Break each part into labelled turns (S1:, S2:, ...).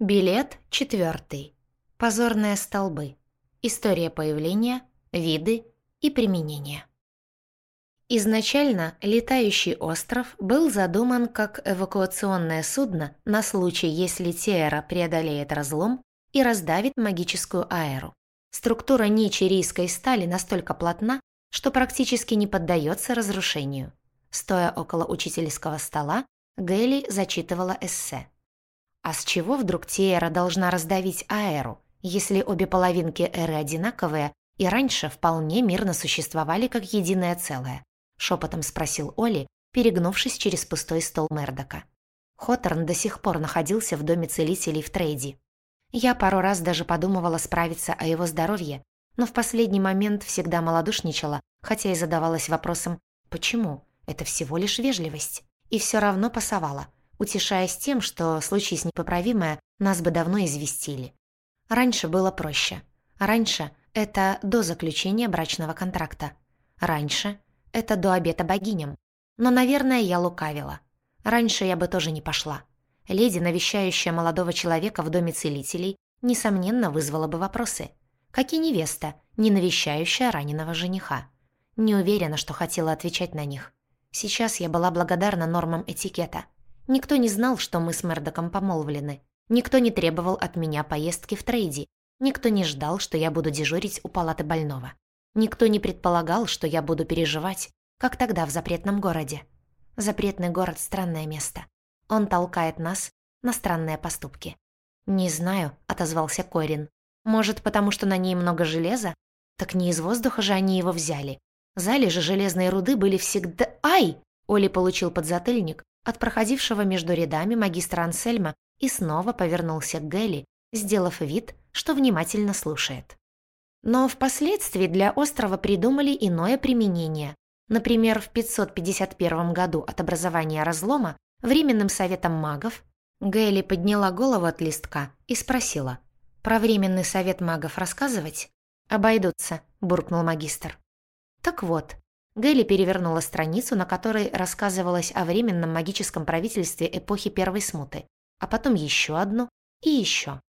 S1: Билет четвертый. Позорные столбы. История появления, виды и применения. Изначально летающий остров был задуман как эвакуационное судно на случай, если Теера преодолеет разлом и раздавит магическую аэру. Структура ничерийской стали настолько плотна, что практически не поддается разрушению. Стоя около учительского стола, Гэли зачитывала эссе. А с чего вдруг Тиера должна раздавить Аэру, если обе половинки Эры одинаковые и раньше вполне мирно существовали как единое целое? Шепотом спросил Оли, перегнувшись через пустой стол Мердока. Хоторн до сих пор находился в доме целителей в трейде. Я пару раз даже подумывала справиться о его здоровье, но в последний момент всегда малодушничала, хотя и задавалась вопросом «почему? Это всего лишь вежливость». И все равно пасовала – утешаясь тем, что, случись непоправимое, нас бы давно известили. Раньше было проще. Раньше – это до заключения брачного контракта. Раньше – это до обета богиням. Но, наверное, я лукавила. Раньше я бы тоже не пошла. Леди, навещающая молодого человека в доме целителей, несомненно, вызвала бы вопросы. Как и невеста, не навещающая раненого жениха. Не уверена, что хотела отвечать на них. Сейчас я была благодарна нормам этикета – Никто не знал, что мы с Мердоком помолвлены. Никто не требовал от меня поездки в трейди. Никто не ждал, что я буду дежурить у палаты больного. Никто не предполагал, что я буду переживать, как тогда в запретном городе. Запретный город – странное место. Он толкает нас на странные поступки. «Не знаю», – отозвался Корин. «Может, потому что на ней много железа? Так не из воздуха же они его взяли. Залежи железной руды были всегда... Ай!» Оли получил подзатыльник, от проходившего между рядами магистра Ансельма и снова повернулся к Гелли, сделав вид, что внимательно слушает. Но впоследствии для острова придумали иное применение. Например, в 551 году от образования разлома Временным советом магов Гелли подняла голову от листка и спросила. «Про Временный совет магов рассказывать?» «Обойдутся», – буркнул магистр. «Так вот, Гэли перевернула страницу, на которой рассказывалось о временном магическом правительстве эпохи Первой Смуты, а потом еще одну и еще.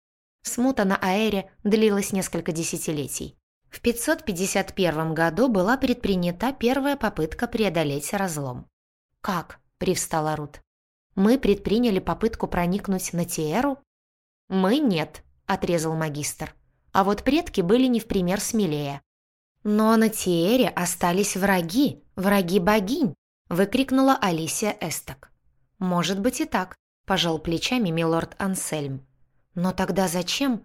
S1: Смута на Аэре длилась несколько десятилетий. В 551 году была предпринята первая попытка преодолеть разлом. «Как?» – привстала Рут. «Мы предприняли попытку проникнуть на Тиэру?» «Мы нет», – отрезал магистр. «А вот предки были не в пример смелее. «Но на Тиэре остались враги, враги богинь!» — выкрикнула Алисия Эсток. «Может быть и так», — пожал плечами милорд Ансельм. «Но тогда зачем?»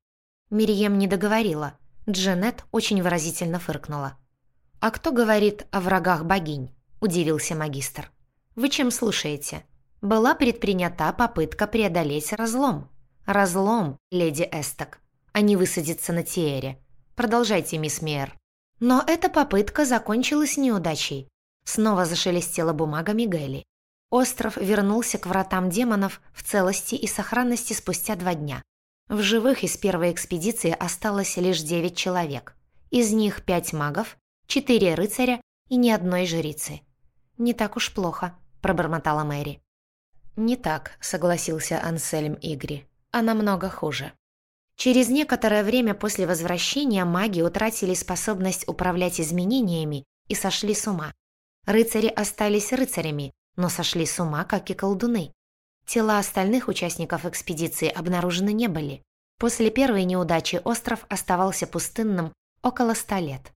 S1: Мирием не договорила. Джанет очень выразительно фыркнула. «А кто говорит о врагах богинь?» – удивился магистр. «Вы чем слушаете? Была предпринята попытка преодолеть разлом. Разлом, леди Эсток, а не высадиться на Тиэре. Продолжайте, мисс Мейер». Но эта попытка закончилась неудачей. Снова зашелестела бумага Мигели. Остров вернулся к вратам демонов в целости и сохранности спустя два дня. В живых из первой экспедиции осталось лишь девять человек. Из них пять магов, четыре рыцаря и ни одной жрицы. «Не так уж плохо», – пробормотала Мэри. «Не так», – согласился Ансельм Игри. «А намного хуже». Через некоторое время после возвращения маги утратили способность управлять изменениями и сошли с ума. Рыцари остались рыцарями, но сошли с ума, как и колдуны. Тела остальных участников экспедиции обнаружены не были. После первой неудачи остров оставался пустынным около ста лет.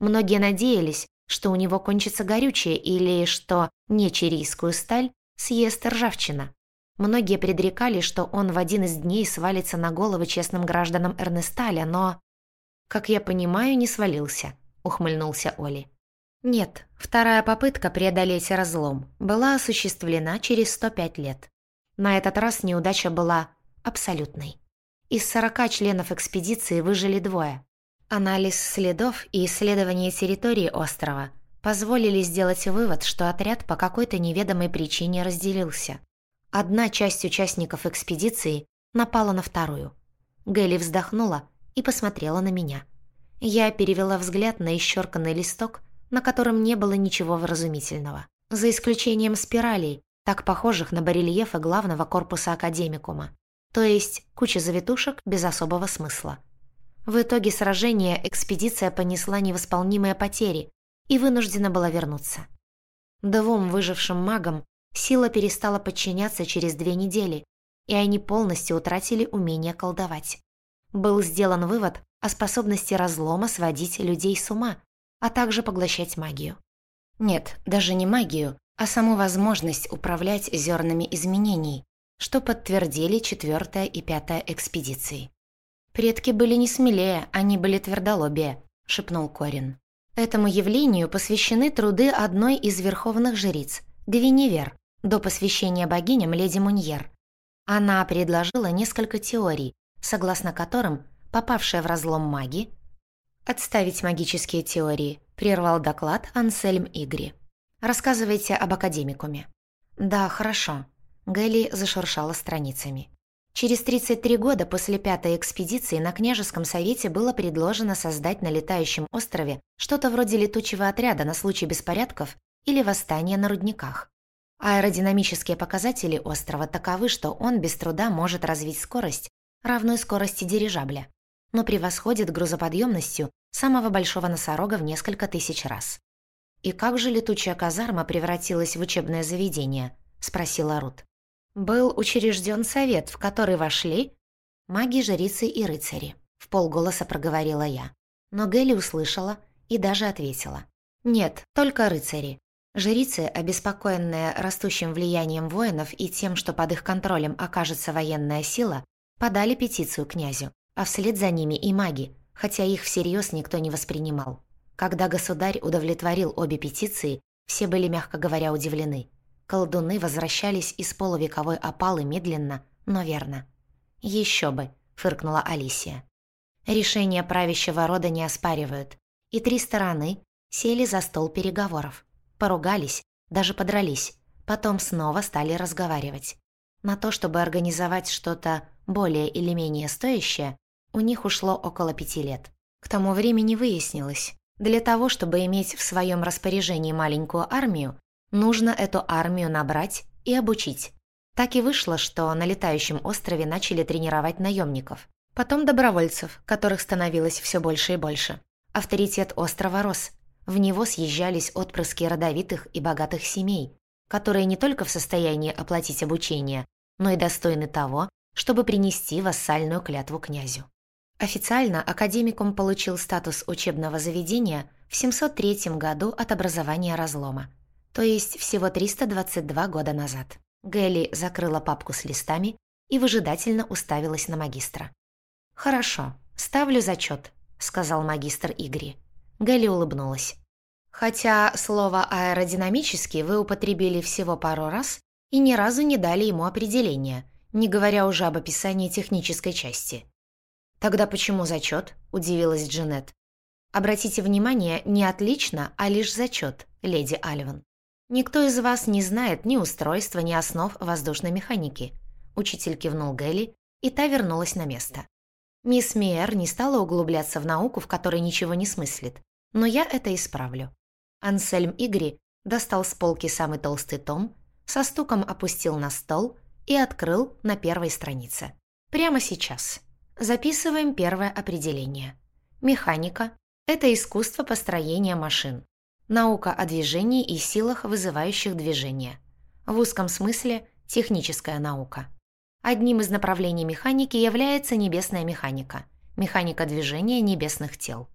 S1: Многие надеялись, что у него кончится горючее или что нечерийскую сталь съест ржавчина. Многие предрекали, что он в один из дней свалится на головы честным гражданам Эрнесталя, но... «Как я понимаю, не свалился», — ухмыльнулся Оли. Нет, вторая попытка преодолеть разлом была осуществлена через 105 лет. На этот раз неудача была абсолютной. Из 40 членов экспедиции выжили двое. Анализ следов и исследование территории острова позволили сделать вывод, что отряд по какой-то неведомой причине разделился. Одна часть участников экспедиции напала на вторую. Гэлли вздохнула и посмотрела на меня. Я перевела взгляд на исчерканный листок, на котором не было ничего вразумительного. За исключением спиралей, так похожих на барельефы главного корпуса академикума. то есть куча завитушек без особого смысла. В итоге сражения экспедиция понесла невосполнимые потери и вынуждена была вернуться. Двум выжившим магам сила перестала подчиняться через две недели, и они полностью утратили умение колдовать. Был сделан вывод о способности разлома сводить людей с ума, а также поглощать магию. Нет, даже не магию, а саму возможность управлять зернами изменений, что подтвердили четвертая и пятая экспедиции. «Предки были не смелее, они были твердолобее», — шепнул Корин. Этому явлению посвящены труды одной из верховных жриц, Гвиневер, до посвящения богиням леди Муньер. Она предложила несколько теорий, согласно которым попавшая в разлом маги... «Отставить магические теории», — прервал доклад Ансельм Игри. «Рассказывайте об академикуме». «Да, хорошо». Гэлли зашуршала страницами. Через 33 года после пятой экспедиции на княжеском совете было предложено создать на летающем острове что-то вроде летучего отряда на случай беспорядков или восстания на рудниках. Аэродинамические показатели острова таковы, что он без труда может развить скорость, равную скорости дирижабля, но превосходит грузоподъемностью самого большого носорога в несколько тысяч раз. «И как же летучая казарма превратилась в учебное заведение?» – спросила Рут. Был учрежден совет, в который вошли маги, жрицы и рыцари. В полголоса проговорила я. Но Гелли услышала и даже ответила. Нет, только рыцари. Жрицы, обеспокоенные растущим влиянием воинов и тем, что под их контролем окажется военная сила, подали петицию князю, а вслед за ними и маги, хотя их всерьез никто не воспринимал. Когда государь удовлетворил обе петиции, все были, мягко говоря, удивлены. Колдуны возвращались из полувековой опалы медленно, но верно. «Еще бы», — фыркнула Алисия. Решение правящего рода не оспаривают, и три стороны сели за стол переговоров. Поругались, даже подрались, потом снова стали разговаривать. На то, чтобы организовать что-то более или менее стоящее, у них ушло около пяти лет. К тому времени выяснилось, для того, чтобы иметь в своем распоряжении маленькую армию, Нужно эту армию набрать и обучить. Так и вышло, что на летающем острове начали тренировать наемников. Потом добровольцев, которых становилось все больше и больше. Авторитет острова рос. В него съезжались отпрыски родовитых и богатых семей, которые не только в состоянии оплатить обучение, но и достойны того, чтобы принести вассальную клятву князю. Официально академикум получил статус учебного заведения в 703 году от образования разлома то есть всего 322 года назад. Гэлли закрыла папку с листами и выжидательно уставилась на магистра. «Хорошо, ставлю зачет», — сказал магистр Игри. Гэлли улыбнулась. «Хотя слово «аэродинамический» вы употребили всего пару раз и ни разу не дали ему определения, не говоря уже об описании технической части». «Тогда почему зачет?» – удивилась Джанет. «Обратите внимание, не отлично, а лишь зачет, леди Альван. «Никто из вас не знает ни устройства, ни основ воздушной механики», учитель кивнул Гэлли, и та вернулась на место. Мисс Миэр не стала углубляться в науку, в которой ничего не смыслит, но я это исправлю. Ансельм Игри достал с полки самый толстый том, со стуком опустил на стол и открыл на первой странице. Прямо сейчас. Записываем первое определение. Механика – это искусство построения машин. Наука о движении и силах, вызывающих движение. В узком смысле – техническая наука. Одним из направлений механики является небесная механика – механика движения небесных тел.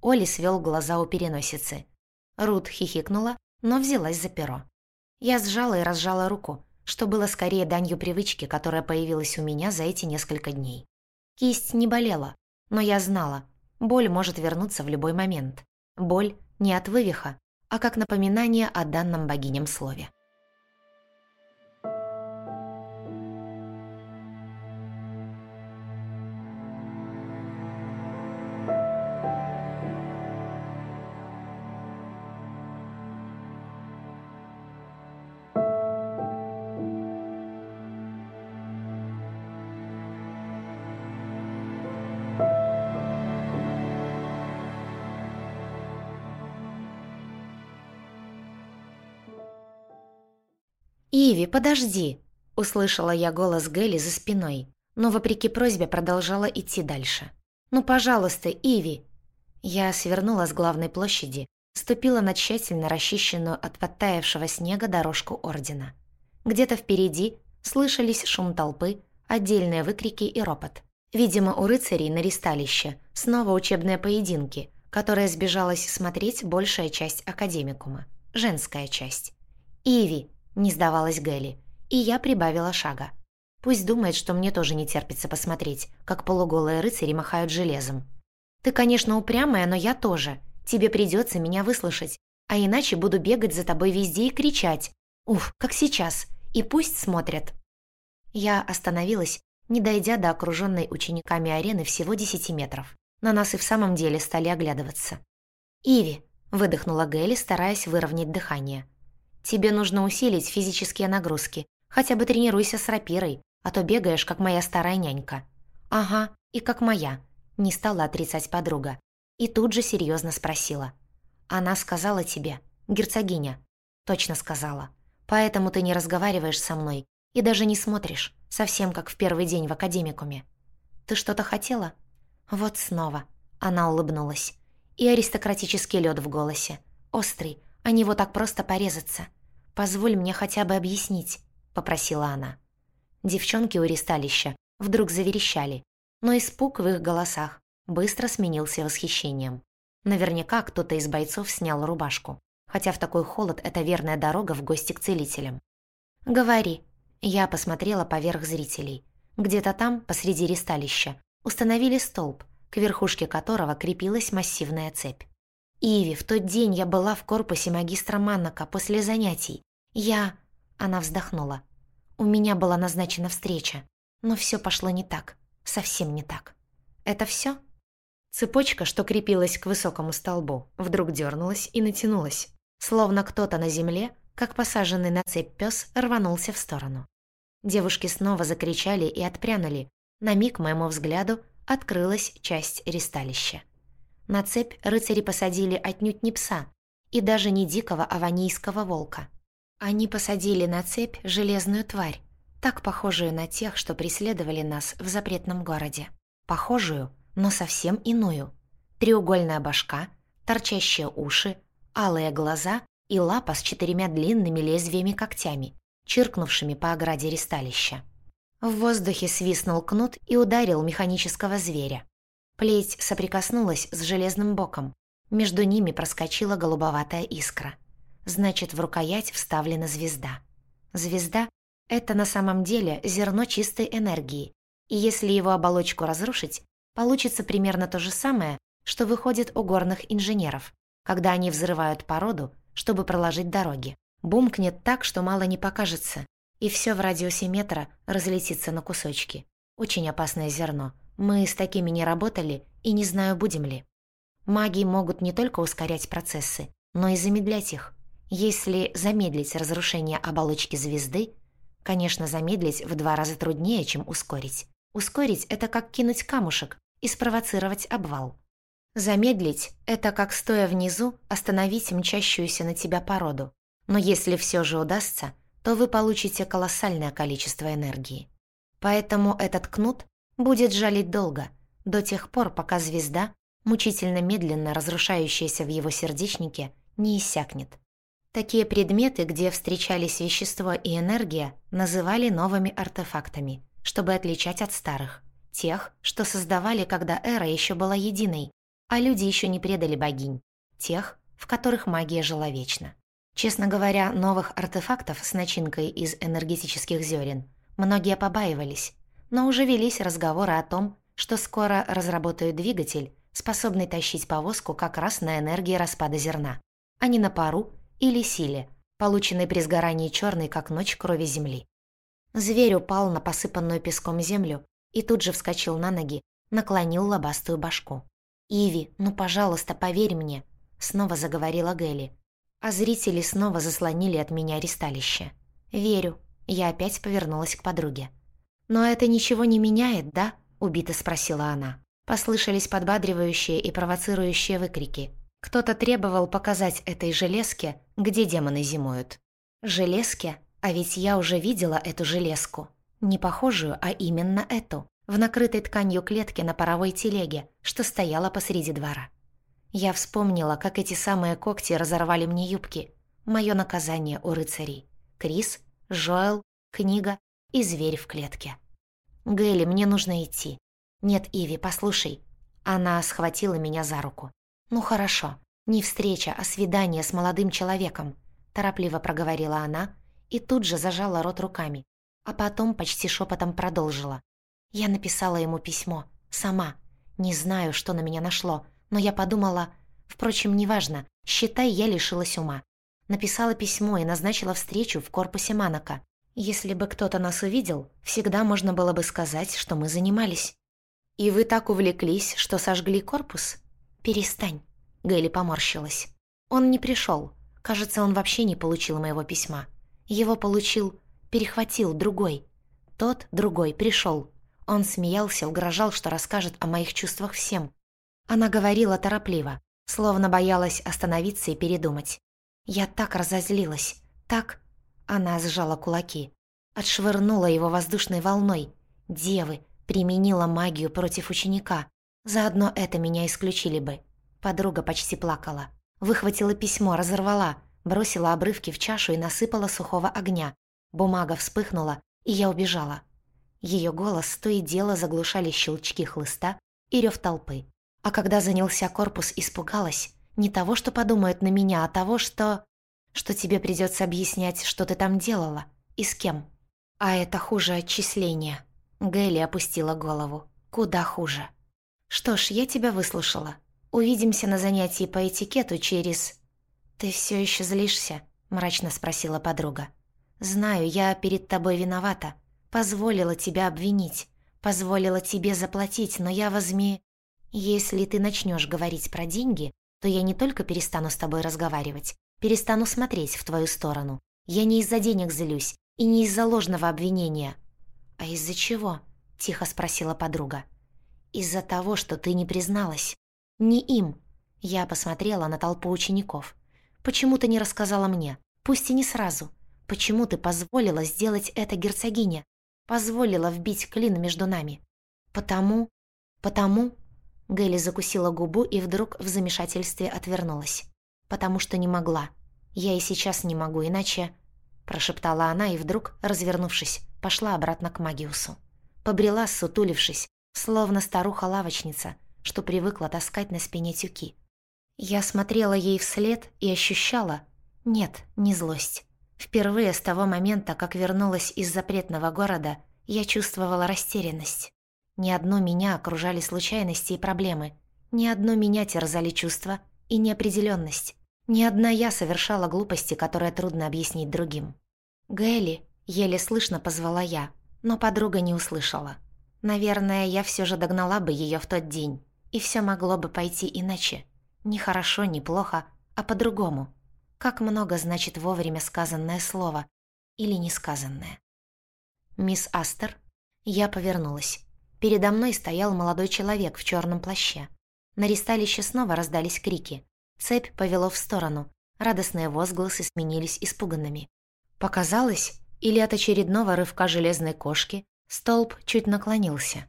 S1: Оли свел глаза у переносицы. Рут хихикнула, но взялась за перо. Я сжала и разжала руку, что было скорее данью привычки, которая появилась у меня за эти несколько дней. Кисть не болела, но я знала, боль может вернуться в любой момент. Боль не от вывиха, а как напоминание о данном богиням слове. «Иви, подожди!» – услышала я голос Гэли за спиной, но, вопреки просьбе, продолжала идти дальше. «Ну, пожалуйста, Иви!» Я свернула с главной площади, ступила на тщательно расчищенную от подтаявшего снега дорожку Ордена. Где-то впереди слышались шум толпы, отдельные выкрики и ропот. Видимо, у рыцарей на ристалище снова учебные поединки, которые сбежалась смотреть большая часть академикума. Женская часть. «Иви!» – не сдавалась Гэлли. И я прибавила шага. Пусть думает, что мне тоже не терпится посмотреть, как полуголые рыцари махают железом. «Ты, конечно, упрямая, но я тоже. Тебе придется меня выслушать, а иначе буду бегать за тобой везде и кричать. Уф, как сейчас. И пусть смотрят». Я остановилась, не дойдя до окруженной учениками арены всего десяти метров. На нас и в самом деле стали оглядываться. «Иви», — выдохнула Гэлли, стараясь выровнять дыхание. «Тебе нужно усилить физические нагрузки. Хотя бы тренируйся с рапирой, а то бегаешь, как моя старая нянька». «Ага, и как моя», — не стала отрицать подруга. И тут же серьезно спросила. «Она сказала тебе, герцогиня?» «Точно сказала. Поэтому ты не разговариваешь со мной и даже не смотришь, совсем как в первый день в академикуме. Ты что-то хотела?» «Вот снова». Она улыбнулась. И аристократический лед в голосе. Острый, а не вот так просто порезаться. Позволь мне хотя бы объяснить попросила она. Девчонки у ристалища вдруг заверещали, но испуг в их голосах быстро сменился восхищением. Наверняка кто-то из бойцов снял рубашку, хотя в такой холод это верная дорога в гости к целителям. «Говори». Я посмотрела поверх зрителей. Где-то там, посреди ристалища, установили столб, к верхушке которого крепилась массивная цепь. «Иви, в тот день я была в корпусе магистра Маннака после занятий. Я...» Она вздохнула. У меня была назначена встреча, но все пошло не так, совсем не так. Это все? Цепочка, что крепилась к высокому столбу, вдруг дернулась и натянулась, словно кто-то на земле, как посаженный на цепь пес, рванулся в сторону. Девушки снова закричали и отпрянули. На миг, моему взгляду, открылась часть ристалища. На цепь рыцари посадили отнюдь не пса и даже не дикого аванийского волка. Они посадили на цепь железную тварь, так похожую на тех, что преследовали нас в запретном городе. Похожую, но совсем иную. Треугольная башка, торчащие уши, алые глаза и лапа с четырьмя длинными лезвиями когтями, чиркнувшими по ограде ристалища. В воздухе свистнул кнут и ударил механического зверя. Плеть соприкоснулась с железным боком. Между ними проскочила голубоватая искра — значит, в рукоять вставлена звезда. Звезда — это на самом деле зерно чистой энергии, и если его оболочку разрушить, получится примерно то же самое, что выходит у горных инженеров, когда они взрывают породу, чтобы проложить дороги. Бумкнет так, что мало не покажется, и все в радиусе метра разлетится на кусочки. Очень опасное зерно. Мы с такими не работали и не знаю, будем ли. Маги могут не только ускорять процессы, но и замедлять их. Если замедлить разрушение оболочки звезды, конечно, замедлить в два раза труднее, чем ускорить. Ускорить — это как кинуть камушек и спровоцировать обвал. Замедлить — это как, стоя внизу, остановить мчащуюся на тебя породу. Но если все же удастся, то вы получите колоссальное количество энергии. Поэтому этот кнут будет жалить долго, до тех пор, пока звезда, мучительно медленно разрушающаяся в его сердечнике, не иссякнет. Такие предметы, где встречались вещество и энергия, называли новыми артефактами, чтобы отличать от старых. Тех, что создавали, когда эра еще была единой, а люди еще не предали богинь. Тех, в которых магия жила вечно. Честно говоря, новых артефактов с начинкой из энергетических зерен многие побаивались, но уже велись разговоры о том, что скоро разработают двигатель, способный тащить повозку как раз на энергии распада зерна, а не на пару или силе, полученной при сгорании черной, как ночь крови земли. Зверь упал на посыпанную песком землю и тут же вскочил на ноги, наклонил лобастую башку. «Иви, ну, пожалуйста, поверь мне», — снова заговорила Гелли. А зрители снова заслонили от меня ристалище. «Верю». Я опять повернулась к подруге. «Но это ничего не меняет, да?» — убито спросила она. Послышались подбадривающие и провоцирующие выкрики. Кто-то требовал показать этой железке, где демоны зимуют. Железке? А ведь я уже видела эту железку. Не похожую, а именно эту, в накрытой тканью клетке на паровой телеге, что стояла посреди двора. Я вспомнила, как эти самые когти разорвали мне юбки. Мое наказание у рыцарей. Крис, Жоэл, книга и зверь в клетке. «Гэлли, мне нужно идти». «Нет, Иви, послушай». Она схватила меня за руку. «Ну хорошо, не встреча, а свидание с молодым человеком», торопливо проговорила она и тут же зажала рот руками, а потом почти шепотом продолжила. Я написала ему письмо, сама. Не знаю, что на меня нашло, но я подумала... Впрочем, неважно, считай, я лишилась ума. Написала письмо и назначила встречу в корпусе Манака. Если бы кто-то нас увидел, всегда можно было бы сказать, что мы занимались. «И вы так увлеклись, что сожгли корпус?» «Перестань», — Гэлли поморщилась. «Он не пришел. Кажется, он вообще не получил моего письма. Его получил, перехватил другой. Тот, другой, пришел. Он смеялся, угрожал, что расскажет о моих чувствах всем. Она говорила торопливо, словно боялась остановиться и передумать. Я так разозлилась, так она сжала кулаки. Отшвырнула его воздушной волной. Девы, применила магию против ученика. Заодно это меня исключили бы. Подруга почти плакала. Выхватила письмо, разорвала, бросила обрывки в чашу и насыпала сухого огня. Бумага вспыхнула, и я убежала. Ее голос то и дело заглушали щелчки хлыста и рев толпы. А когда занялся корпус, испугалась. Не того, что подумают на меня, а того, что что тебе придется объяснять, что ты там делала и с кем. А это хуже отчисления. Гэлли опустила голову. Куда хуже. Что ж, я тебя выслушала. Увидимся на занятии по этикету через... Ты все еще злишься? Мрачно спросила подруга. Знаю, я перед тобой виновата. Позволила тебя обвинить. Позволила тебе заплатить, но я возьми... Если ты начнешь говорить про деньги, то я не только перестану с тобой разговаривать, Перестану смотреть в твою сторону. Я не из-за денег злюсь и не из-за ложного обвинения. А из-за чего? Тихо спросила подруга. Из-за того, что ты не призналась. Не им. Я посмотрела на толпу учеников. Почему ты не рассказала мне? Пусть и не сразу. Почему ты позволила сделать это герцогине? Позволила вбить клин между нами? Потому... Потому... Гэлли закусила губу и вдруг в замешательстве отвернулась потому что не могла. Я и сейчас не могу, иначе...» Прошептала она и вдруг, развернувшись, пошла обратно к Магиусу. Побрела, сутулившись, словно старуха-лавочница, что привыкла таскать на спине тюки. Я смотрела ей вслед и ощущала... Нет, не злость. Впервые с того момента, как вернулась из запретного города, я чувствовала растерянность. Ни одно меня окружали случайности и проблемы. Ни одно меня терзали чувства и неопределенность. Ни одна я совершала глупости, которые трудно объяснить другим. «Гэлли», — еле слышно позвала я, но подруга не услышала. Наверное, я все же догнала бы ее в тот день, и все могло бы пойти иначе. Не хорошо, не плохо, а по-другому. Как много значит вовремя сказанное слово или несказанное. «Мисс Астер?» Я повернулась. Передо мной стоял молодой человек в черном плаще. На ристалище снова раздались крики. Цепь повело в сторону. Радостные возгласы сменились испуганными. Показалось, или от очередного рывка железной кошки, столб чуть наклонился.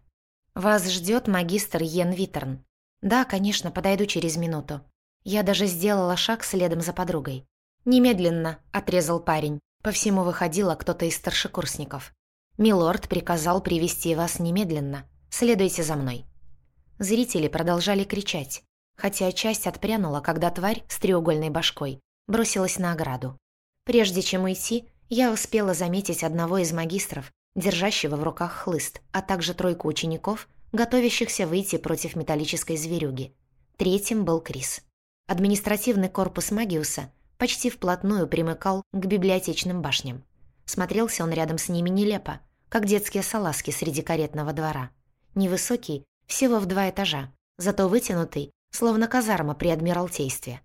S1: «Вас ждет магистр Йен Витерн». «Да, конечно, подойду через минуту». Я даже сделала шаг следом за подругой. «Немедленно», — отрезал парень. По всему выходило кто-то из старшекурсников. «Милорд приказал привести вас немедленно. Следуйте за мной». Зрители продолжали кричать хотя часть отпрянула, когда тварь с треугольной башкой бросилась на ограду. Прежде чем уйти, я успела заметить одного из магистров, держащего в руках хлыст, а также тройку учеников, готовящихся выйти против металлической зверюги. Третьим был Крис. Административный корпус Магиуса почти вплотную примыкал к библиотечным башням. Смотрелся он рядом с ними нелепо, как детские салазки среди каретного двора. Невысокий, всего в два этажа, зато вытянутый словно казарма при Адмиралтействе.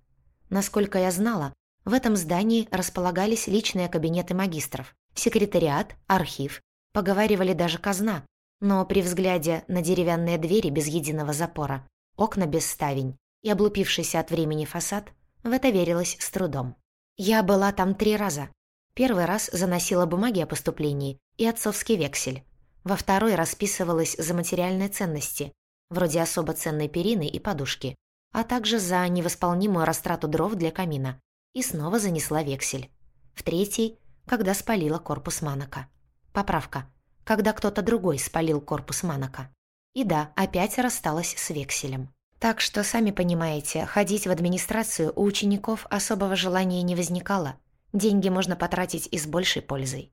S1: Насколько я знала, в этом здании располагались личные кабинеты магистров, секретариат, архив, поговаривали даже казна, но при взгляде на деревянные двери без единого запора, окна без ставень и облупившийся от времени фасад, в это верилось с трудом. Я была там три раза. Первый раз заносила бумаги о поступлении и отцовский вексель. Во второй расписывалась за материальные ценности, вроде особо ценной перины и подушки, а также за невосполнимую растрату дров для камина, и снова занесла вексель. В третий, когда спалила корпус Манака. Поправка. Когда кто-то другой спалил корпус Манака. И да, опять рассталась с векселем. Так что, сами понимаете, ходить в администрацию у учеников особого желания не возникало. Деньги можно потратить и с большей пользой.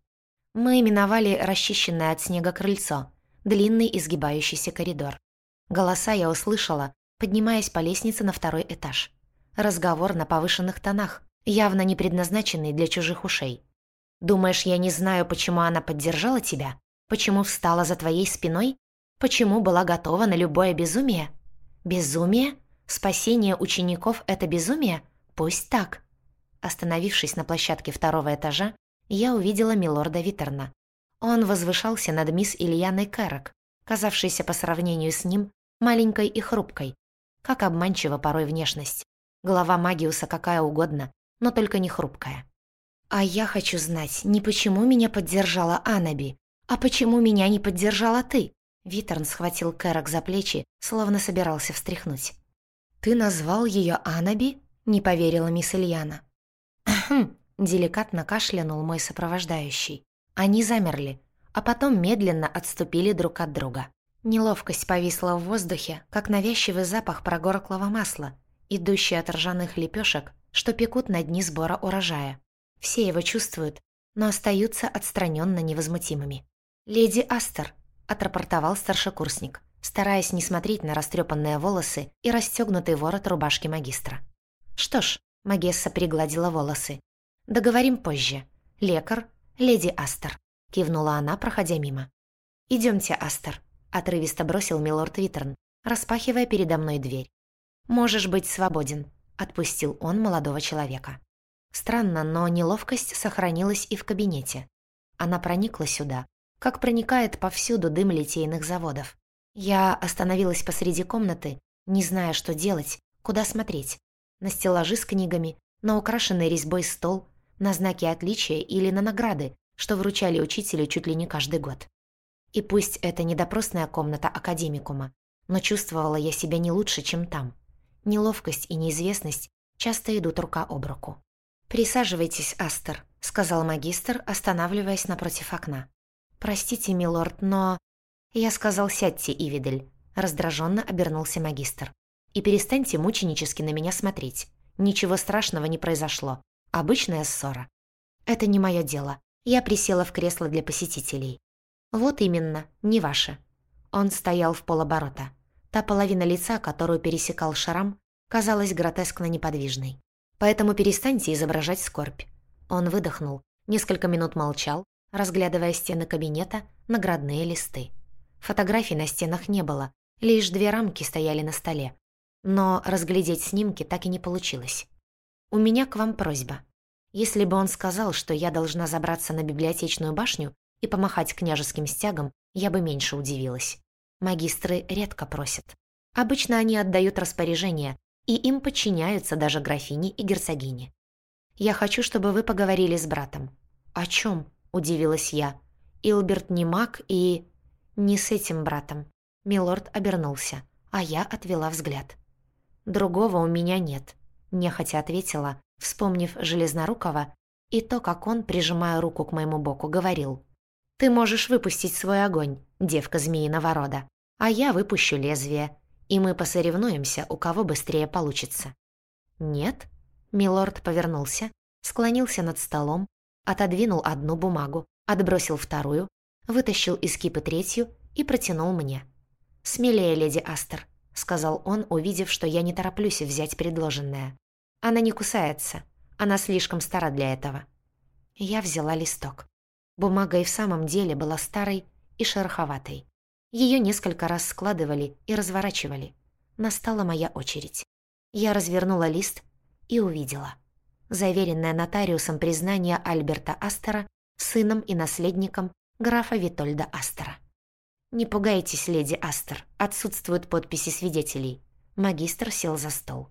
S1: Мы именовали расчищенное от снега крыльцо, длинный изгибающийся коридор. Голоса я услышала, поднимаясь по лестнице на второй этаж. Разговор на повышенных тонах, явно не предназначенный для чужих ушей. «Думаешь, я не знаю, почему она поддержала тебя? Почему встала за твоей спиной? Почему была готова на любое безумие?» «Безумие? Спасение учеников — это безумие? Пусть так». Остановившись на площадке второго этажа, я увидела милорда Витерна. Он возвышался над мисс Ильяной Кэррок, казавшейся по сравнению с ним маленькой и хрупкой. Как обманчива порой внешность. Голова Магиуса какая угодно, но только не хрупкая. «А я хочу знать, не почему меня поддержала Анаби, а почему меня не поддержала ты?» Витерн схватил Кэрок за плечи, словно собирался встряхнуть. «Ты назвал ее Анаби?» — не поверила мисс Ильяна. «Хм», — деликатно кашлянул мой сопровождающий. Они замерли, а потом медленно отступили друг от друга. Неловкость повисла в воздухе, как навязчивый запах прогорклого масла, идущий от ржаных лепешек, что пекут на дни сбора урожая. Все его чувствуют, но остаются отстраненно невозмутимыми. «Леди Астер», отрапортовал старшекурсник, стараясь не смотреть на растрепанные волосы и расстегнутый ворот рубашки магистра. «Что ж», — Магесса пригладила волосы, — «договорим позже. Лекар, леди Астер», — кивнула она, проходя мимо. Идемте, Астер», — отрывисто бросил милорд Витерн, распахивая передо мной дверь. «Можешь быть свободен», — отпустил он молодого человека. Странно, но неловкость сохранилась и в кабинете. Она проникла сюда, как проникает повсюду дым литейных заводов. Я остановилась посреди комнаты, не зная, что делать, куда смотреть. На стеллажи с книгами, на украшенный резьбой стол, на знаки отличия или на награды, что вручали учителю чуть ли не каждый год. И пусть это не допросная комната академикума, но чувствовала я себя не лучше, чем там. Неловкость и неизвестность часто идут рука об руку. «Присаживайтесь, Астер», — сказал магистр, останавливаясь напротив окна. «Простите, милорд, но...» Я сказал «сядьте, Ивидель», — раздраженно обернулся магистр. «И перестаньте мученически на меня смотреть. Ничего страшного не произошло. Обычная ссора. Это не мое дело. Я присела в кресло для посетителей. Вот именно, не ваше». Он стоял в полоборота. Та половина лица, которую пересекал шрам, казалась гротескно неподвижной. Поэтому перестаньте изображать скорбь. Он выдохнул, несколько минут молчал, разглядывая стены кабинета, наградные листы. Фотографий на стенах не было, лишь две рамки стояли на столе. Но разглядеть снимки так и не получилось. «У меня к вам просьба. Если бы он сказал, что я должна забраться на библиотечную башню и помахать княжеским стягом, я бы меньше удивилась. Магистры редко просят. Обычно они отдают распоряжения, и им подчиняются даже графини и герцогини. Я хочу, чтобы вы поговорили с братом. О чем? — удивилась я. «Илберт не маг и...» «Не с этим братом». Милорд обернулся, а я отвела взгляд. «Другого у меня нет», — нехотя ответила, вспомнив Железнорукова и то, как он, прижимая руку к моему боку, говорил. «Ты можешь выпустить свой огонь, девка змеиного рода, а я выпущу лезвие, и мы посоревнуемся, у кого быстрее получится». «Нет?» Милорд повернулся, склонился над столом, Отодвинул одну бумагу, отбросил вторую, вытащил из кипы третью и протянул мне. «Смелее, леди Астер», — сказал он, увидев, что я не тороплюсь взять предложенное. «Она не кусается. Она слишком стара для этого». Я взяла листок. Бумага и в самом деле была старой и шероховатой. Ее несколько раз складывали и разворачивали. Настала моя очередь. Я развернула лист и увидела заверенное нотариусом признание Альберта Астера сыном и наследником графа Витольда Астера. «Не пугайтесь, леди Астер, отсутствуют подписи свидетелей». Магистр сел за стол.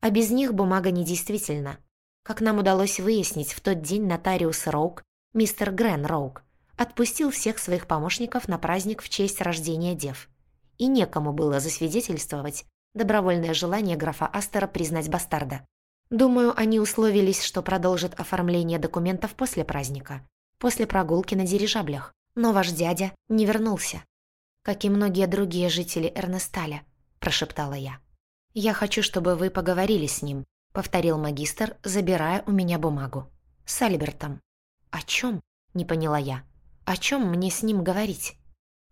S1: А без них бумага недействительна. Как нам удалось выяснить, в тот день нотариус Роук, мистер Грен Роук, отпустил всех своих помощников на праздник в честь рождения дев. И некому было засвидетельствовать добровольное желание графа Астера признать бастарда. Думаю, они условились, что продолжат оформление документов после праздника, после прогулки на дирижаблях. Но ваш дядя не вернулся. Как и многие другие жители Эрнесталя, прошептала я. «Я хочу, чтобы вы поговорили с ним», — повторил магистр, забирая у меня бумагу. «С Альбертом». «О чем?» — не поняла я. «О чем мне с ним говорить?»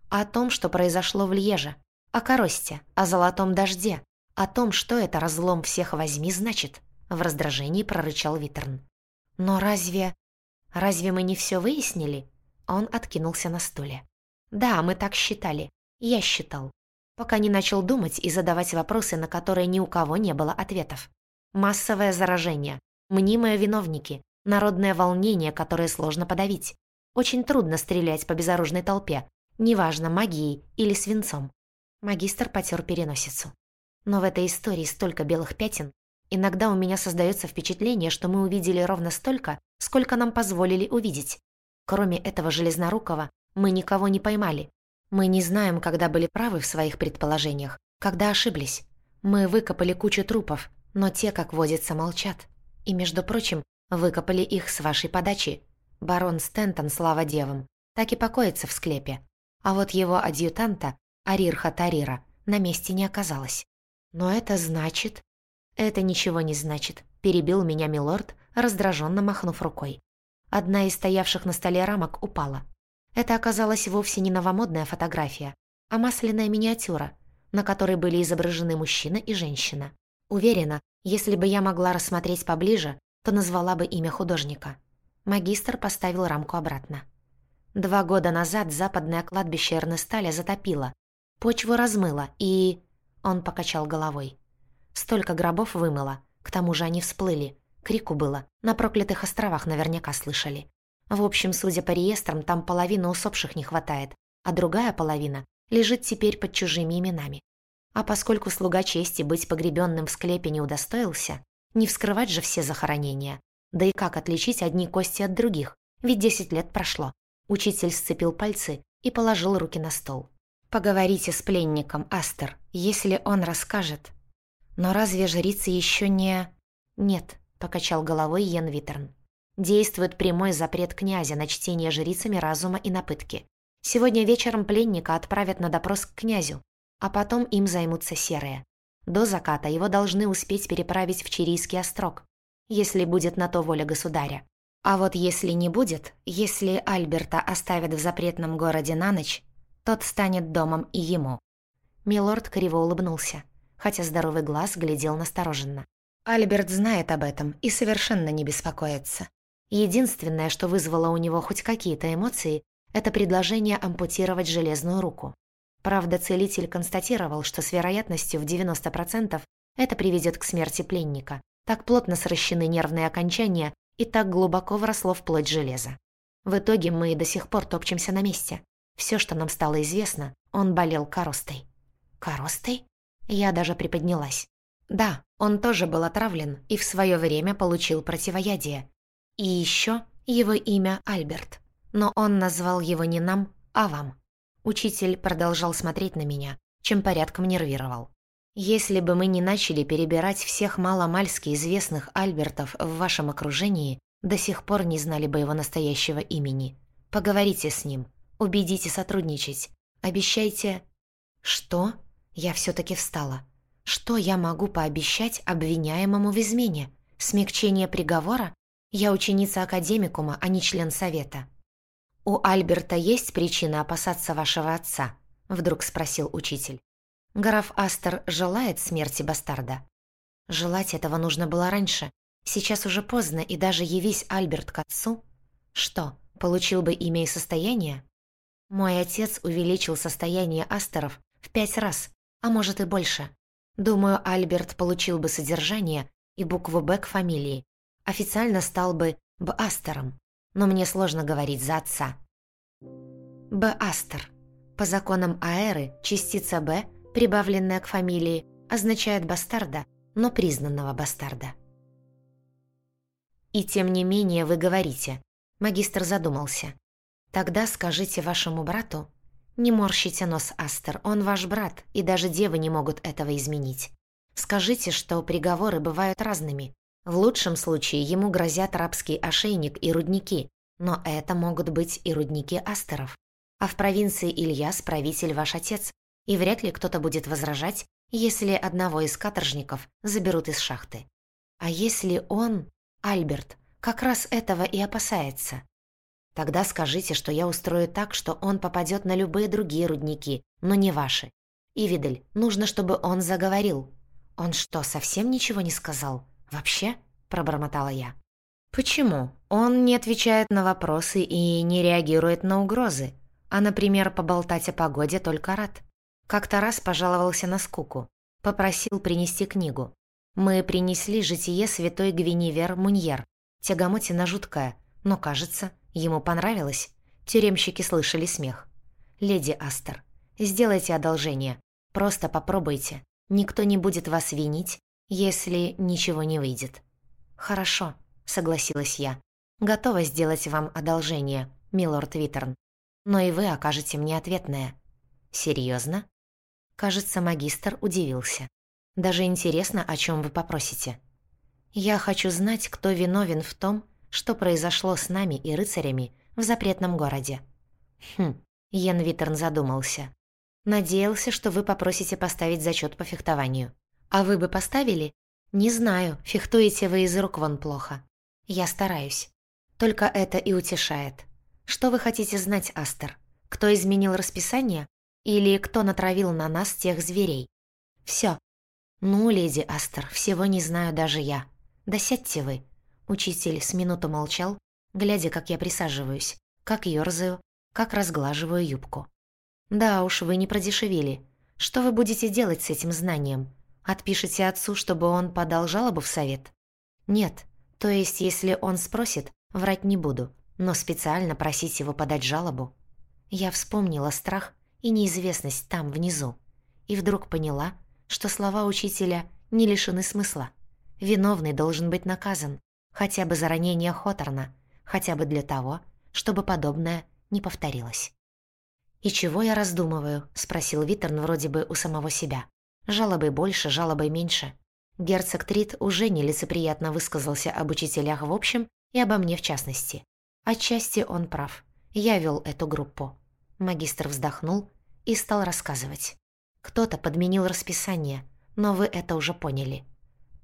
S1: «О том, что произошло в Льеже. О коросте, о золотом дожде. О том, что это разлом всех возьми значит», — в раздражении прорычал Витерн. «Но разве... разве мы не все выяснили?» Он откинулся на стуле. «Да, мы так считали. Я считал пока не начал думать и задавать вопросы, на которые ни у кого не было ответов. Массовое заражение, мнимые виновники, народное волнение, которое сложно подавить. Очень трудно стрелять по безоружной толпе, неважно, магией или свинцом. Магистр потер переносицу. Но в этой истории столько белых пятен. Иногда у меня создается впечатление, что мы увидели ровно столько, сколько нам позволили увидеть. Кроме этого железнорукого, мы никого не поймали, мы не знаем, когда были правы в своих предположениях, когда ошиблись. Мы выкопали кучу трупов, но те, как водится, молчат. И, между прочим, выкопали их с вашей подачи. Барон Стентон, слава девам, так и покоится в склепе. А вот его адъютанта, Арирха Тарира, на месте не оказалось. Но это значит... Это ничего не значит, перебил меня милорд, раздраженно махнув рукой. Одна из стоявших на столе рамок упала. Это оказалась вовсе не новомодная фотография, а масляная миниатюра, на которой были изображены мужчина и женщина. Уверена, если бы я могла рассмотреть поближе, то назвала бы имя художника. Магистр поставил рамку обратно. Два года назад западное кладбище Эрнесталя затопило, почву размыло и... Он покачал головой. Столько гробов вымыло, к тому же они всплыли. Крику было, на проклятых островах наверняка слышали. В общем, судя по реестрам, там половина усопших не хватает, а другая половина лежит теперь под чужими именами. А поскольку слуга чести быть погребенным в склепе не удостоился, не вскрывать же все захоронения. Да и как отличить одни кости от других? Ведь десять лет прошло. Учитель сцепил пальцы и положил руки на стол. «Поговорите с пленником, Астер, если он расскажет». «Но разве жрица еще не...» «Нет», — покачал головой Йен Витерн. Действует прямой запрет князя на чтение жрицами разума и на пытки. Сегодня вечером пленника отправят на допрос к князю, а потом им займутся серые. До заката его должны успеть переправить в Чирийский острог, если будет на то воля государя. А вот если не будет, если Альберта оставят в запретном городе на ночь, тот станет домом и ему. Милорд криво улыбнулся, хотя здоровый глаз глядел настороженно. Альберт знает об этом и совершенно не беспокоится. Единственное, что вызвало у него хоть какие-то эмоции, это предложение ампутировать железную руку. Правда, целитель констатировал, что с вероятностью в 90% это приведет к смерти пленника. Так плотно сращены нервные окончания и так глубоко вросло в плоть железа. В итоге мы до сих пор топчемся на месте. Все, что нам стало известно, он болел коростой. Коростой? Я даже приподнялась. Да, он тоже был отравлен и в свое время получил противоядие, и еще его имя Альберт. Но он назвал его не нам, а вам. Учитель продолжал смотреть на меня, чем порядком нервировал. Если бы мы не начали перебирать всех маломальски известных Альбертов в вашем окружении, до сих пор не знали бы его настоящего имени. Поговорите с ним, убедите сотрудничать, обещайте... Что? Я все-таки встала. Что я могу пообещать обвиняемому в измене? Смягчение приговора? Я ученица академикума, а не член совета. «У Альберта есть причина опасаться вашего отца?» — вдруг спросил учитель. «Граф Астер желает смерти бастарда?» Желать этого нужно было раньше. Сейчас уже поздно, и даже явись Альберт к отцу. Что, получил бы имя и состояние? Мой отец увеличил состояние Астеров в пять раз, а может и больше. Думаю, Альберт получил бы содержание и букву «Б» к фамилии, официально стал бы Б-Астером, но мне сложно говорить за отца. Б-Астер. По законам Аэры частица «Б», прибавленная к фамилии, означает бастарда, но признанного бастарда. «И тем не менее вы говорите», — магистр задумался. Тогда скажите вашему брату, не морщите нос, Астер, он ваш брат, и даже девы не могут этого изменить. Скажите, что приговоры бывают разными. В лучшем случае ему грозят рабский ошейник и рудники, но это могут быть и рудники Астеров. А в провинции Ильяс правитель ваш отец, и вряд ли кто-то будет возражать, если одного из каторжников заберут из шахты. А если он, Альберт, как раз этого и опасается? Тогда скажите, что я устрою так, что он попадет на любые другие рудники, но не ваши. Ивидель, нужно, чтобы он заговорил. Он что, совсем ничего не сказал? Вообще? Пробормотала я. Почему? Он не отвечает на вопросы и не реагирует на угрозы. А, например, поболтать о погоде только рад. Как-то раз пожаловался на скуку. Попросил принести книгу. Мы принесли «Житие святой Гвиневер Муньер». Тягомотина жуткая, но, кажется, ему понравилось. Тюремщики слышали смех. «Леди Астер, сделайте одолжение. Просто попробуйте. Никто не будет вас винить, если ничего не выйдет». «Хорошо», — согласилась я. «Готова сделать вам одолжение, милорд Виттерн. Но и вы окажете мне ответное». «Серьезно?» Кажется, магистр удивился. «Даже интересно, о чем вы попросите». «Я хочу знать, кто виновен в том, что произошло с нами и рыцарями в запретном городе». «Хм», — Йен Виттерн задумался. «Надеялся, что вы попросите поставить зачет по фехтованию. А вы бы поставили?» «Не знаю, фехтуете вы из рук вон плохо. Я стараюсь. Только это и утешает. Что вы хотите знать, Астер? Кто изменил расписание или кто натравил на нас тех зверей? Все. Ну, леди Астер, всего не знаю даже я. Да сядьте вы. Учитель с минуту молчал, глядя, как я присаживаюсь, как ёрзаю, как разглаживаю юбку. Да уж, вы не продешевили. Что вы будете делать с этим знанием? Отпишите отцу, чтобы он подал жалобу в совет? Нет. То есть, если он спросит, врать не буду, но специально просить его подать жалобу. Я вспомнила страх, и неизвестность там, внизу. И вдруг поняла, что слова учителя не лишены смысла. Виновный должен быть наказан, хотя бы за ранение Хоторна, хотя бы для того, чтобы подобное не повторилось. «И чего я раздумываю?» — спросил Виттерн вроде бы у самого себя. «Жалобой больше, жалобой меньше». Герцог Трит уже нелицеприятно высказался об учителях в общем и обо мне в частности. Отчасти он прав. Я вел эту группу. Магистр вздохнул и стал рассказывать. Кто-то подменил расписание, но вы это уже поняли.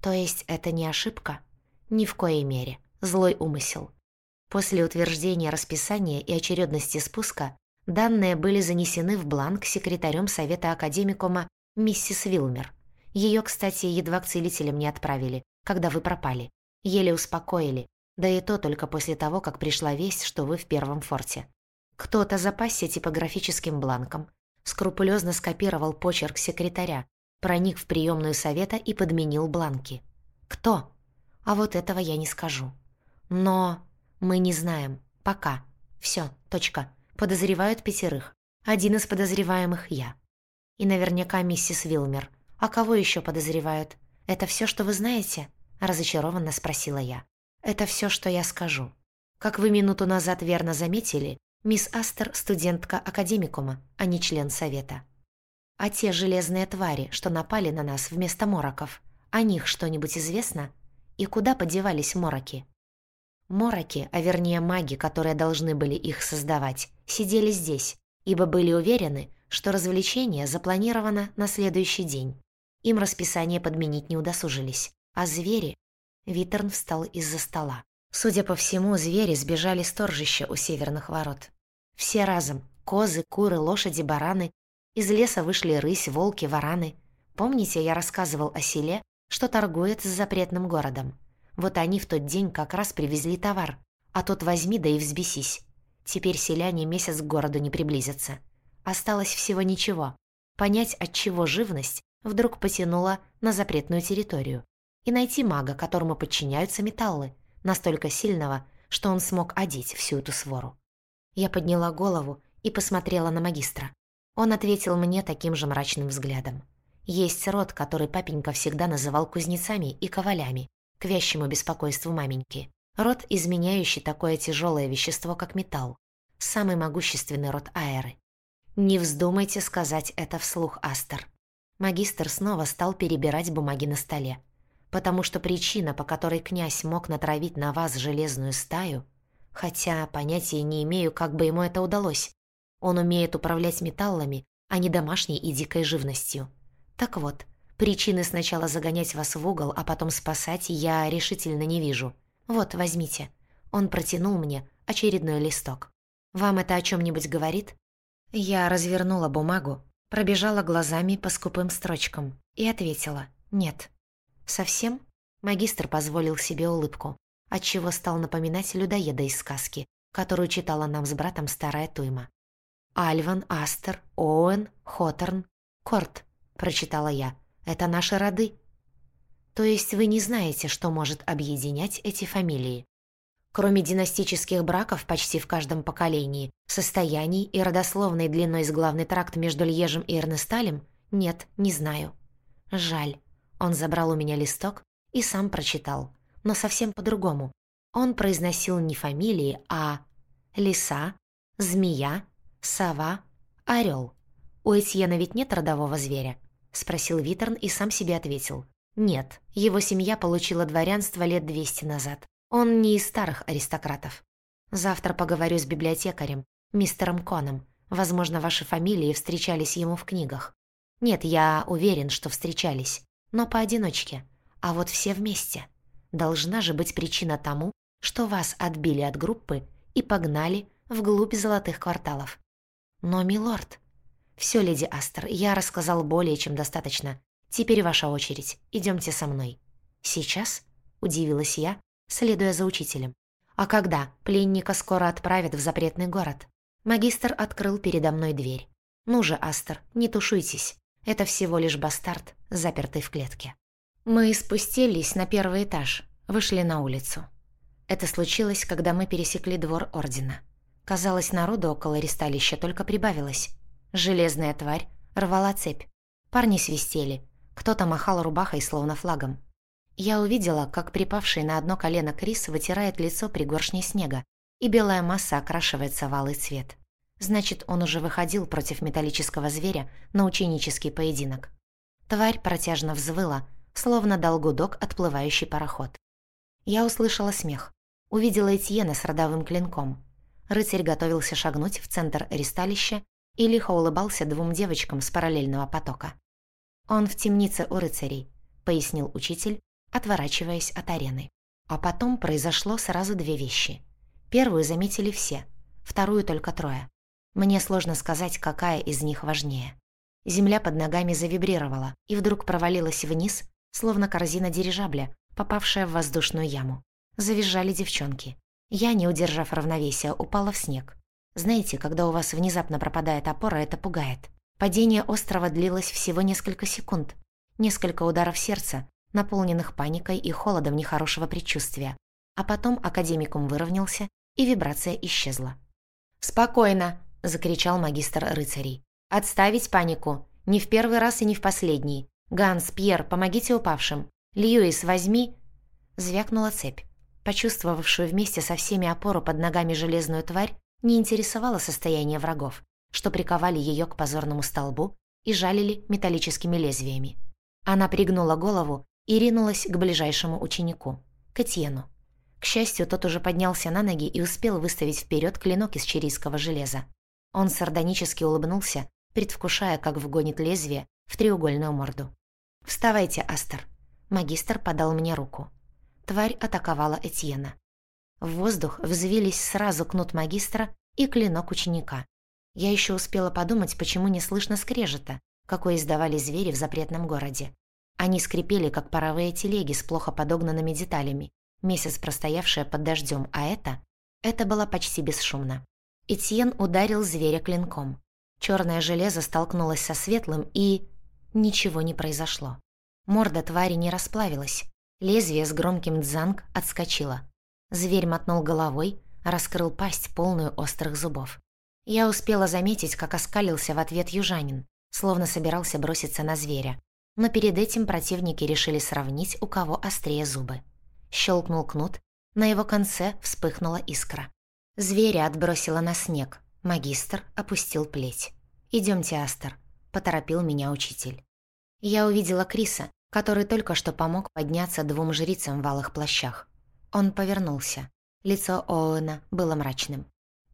S1: То есть это не ошибка? Ни в коей мере. Злой умысел. После утверждения расписания и очередности спуска данные были занесены в бланк секретарем Совета Академикума миссис Вилмер. Ее, кстати, едва к целителям не отправили, когда вы пропали. Еле успокоили, да и то только после того, как пришла весть, что вы в первом форте. Кто-то запасся типографическим бланком, скрупулезно скопировал почерк секретаря, проник в приемную совета и подменил бланки. Кто? А вот этого я не скажу. Но мы не знаем. Пока. Все. Точка. Подозревают пятерых. Один из подозреваемых я. И наверняка миссис Вилмер. А кого еще подозревают? Это все, что вы знаете? Разочарованно спросила я. Это все, что я скажу. Как вы минуту назад верно заметили, Мисс Астер – студентка академикума, а не член совета. А те железные твари, что напали на нас вместо мороков, о них что-нибудь известно? И куда подевались мороки? Мороки, а вернее маги, которые должны были их создавать, сидели здесь, ибо были уверены, что развлечение запланировано на следующий день. Им расписание подменить не удосужились. А звери... Витерн встал из-за стола. Судя по всему, звери сбежали с торжища у северных ворот. Все разом. Козы, куры, лошади, бараны. Из леса вышли рысь, волки, вараны. Помните, я рассказывал о селе, что торгует с запретным городом? Вот они в тот день как раз привезли товар. А тот возьми да и взбесись. Теперь селяне месяц к городу не приблизятся. Осталось всего ничего. Понять, от чего живность вдруг потянула на запретную территорию. И найти мага, которому подчиняются металлы, настолько сильного, что он смог одеть всю эту свору. Я подняла голову и посмотрела на магистра. Он ответил мне таким же мрачным взглядом. Есть род, который папенька всегда называл кузнецами и ковалями, к вящему беспокойству маменьки. Род, изменяющий такое тяжелое вещество, как металл. самый могущественный род Аэры. Не вздумайте сказать это вслух, Астер. Магистр снова стал перебирать бумаги на столе. Потому что причина, по которой князь мог натравить на вас железную стаю, хотя понятия не имею, как бы ему это удалось. Он умеет управлять металлами, а не домашней и дикой живностью. Так вот, причины сначала загонять вас в угол, а потом спасать я решительно не вижу. Вот, возьмите. Он протянул мне очередной листок. Вам это о чем-нибудь говорит? Я развернула бумагу, пробежала глазами по скупым строчкам и ответила «нет». «Совсем?» Магистр позволил себе улыбку, отчего стал напоминать людоеда из сказки, которую читала нам с братом старая Туйма. «Альван, Астер, Оуэн, Хоторн, Корт», — прочитала я. «Это наши роды». «То есть вы не знаете, что может объединять эти фамилии?» Кроме династических браков почти в каждом поколении, состояний и родословной длиной с главный тракт между Льежем и Эрнесталем, нет, не знаю. Жаль. Он забрал у меня листок и сам прочитал, но совсем по-другому. Он произносил не фамилии, а лиса, змея, сова, орел. У Этьена ведь нет родового зверя? Спросил Витерн и сам себе ответил. Нет, его семья получила дворянство лет 200 назад. Он не из старых аристократов. Завтра поговорю с библиотекарем, мистером Коном. Возможно, ваши фамилии встречались ему в книгах. Нет, я уверен, что встречались. Но поодиночке. А вот все вместе. Должна же быть причина тому, что вас отбили от группы и погнали вглубь золотых кварталов. Но, милорд... Все, леди Астер, я рассказал более чем достаточно. Теперь ваша очередь. Идемте со мной. Сейчас? Удивилась я, следуя за учителем. А когда? Пленника скоро отправят в запретный город. Магистр открыл передо мной дверь. Ну же, Астер, не тушуйтесь. Это всего лишь бастард, запертый в клетке. Мы спустились на первый этаж, вышли на улицу. Это случилось, когда мы пересекли двор Ордена. Казалось, народу около ристалища только прибавилось. Железная тварь рвала цепь. Парни свистели. Кто-то махал рубахой, словно флагом. Я увидела, как припавший на одно колено Крис вытирает лицо пригоршней снега, и белая масса окрашивается в алый цвет. Значит, он уже выходил против металлического зверя на ученический поединок. Тварь протяжно взвыла, словно дал гудок отплывающий пароход. Я услышала смех. Увидела Этьена с родовым клинком. Рыцарь готовился шагнуть в центр ристалища и лихо улыбался двум девочкам с параллельного потока. «Он в темнице у рыцарей», — пояснил учитель, отворачиваясь от арены. А потом произошло сразу две вещи. Первую заметили все, вторую только трое. Мне сложно сказать, какая из них важнее. Земля под ногами завибрировала и вдруг провалилась вниз, словно корзина дирижабля, попавшая в воздушную яму. Завизжали девчонки. Я, не удержав равновесия, упала в снег. Знаете, когда у вас внезапно пропадает опора, это пугает. Падение острова длилось всего несколько секунд. Несколько ударов сердца, наполненных паникой и холодом нехорошего предчувствия. А потом академикум выровнялся, и вибрация исчезла. «Спокойно!» – закричал магистр рыцарей. «Отставить панику! Не в первый раз и не в последний! Ганс, Пьер, помогите упавшим! Льюис, возьми...» Звякнула цепь. Почувствовавшую вместе со всеми опору под ногами железную тварь, не интересовало состояние врагов, что приковали ее к позорному столбу и жалили металлическими лезвиями. Она пригнула голову и ринулась к ближайшему ученику, к Этьену. К счастью, тот уже поднялся на ноги и успел выставить вперед клинок из чирийского железа. Он сардонически улыбнулся, предвкушая, как вгонит лезвие в треугольную морду. «Вставайте, Астер!» Магистр подал мне руку. Тварь атаковала Этьена. В воздух взвились сразу кнут магистра и клинок ученика. Я еще успела подумать, почему не слышно скрежета, какой издавали звери в запретном городе. Они скрипели, как паровые телеги с плохо подогнанными деталями, месяц простоявшие под дождем, а это... Это было почти бесшумно. Этьен ударил зверя клинком. Черное железо столкнулось со светлым, и... Ничего не произошло. Морда твари не расплавилась, Лезвие с громким дзанг отскочило. Зверь мотнул головой, раскрыл пасть, полную острых зубов. Я успела заметить, как оскалился в ответ южанин, словно собирался броситься на зверя. Но перед этим противники решили сравнить, у кого острее зубы. Щелкнул кнут, на его конце вспыхнула искра. Зверя отбросило на снег. Магистр опустил плеть. «Идемте, Астер», — поторопил меня учитель. Я увидела Криса, который только что помог подняться двум жрицам в алых плащах. Он повернулся. Лицо Оуэна было мрачным.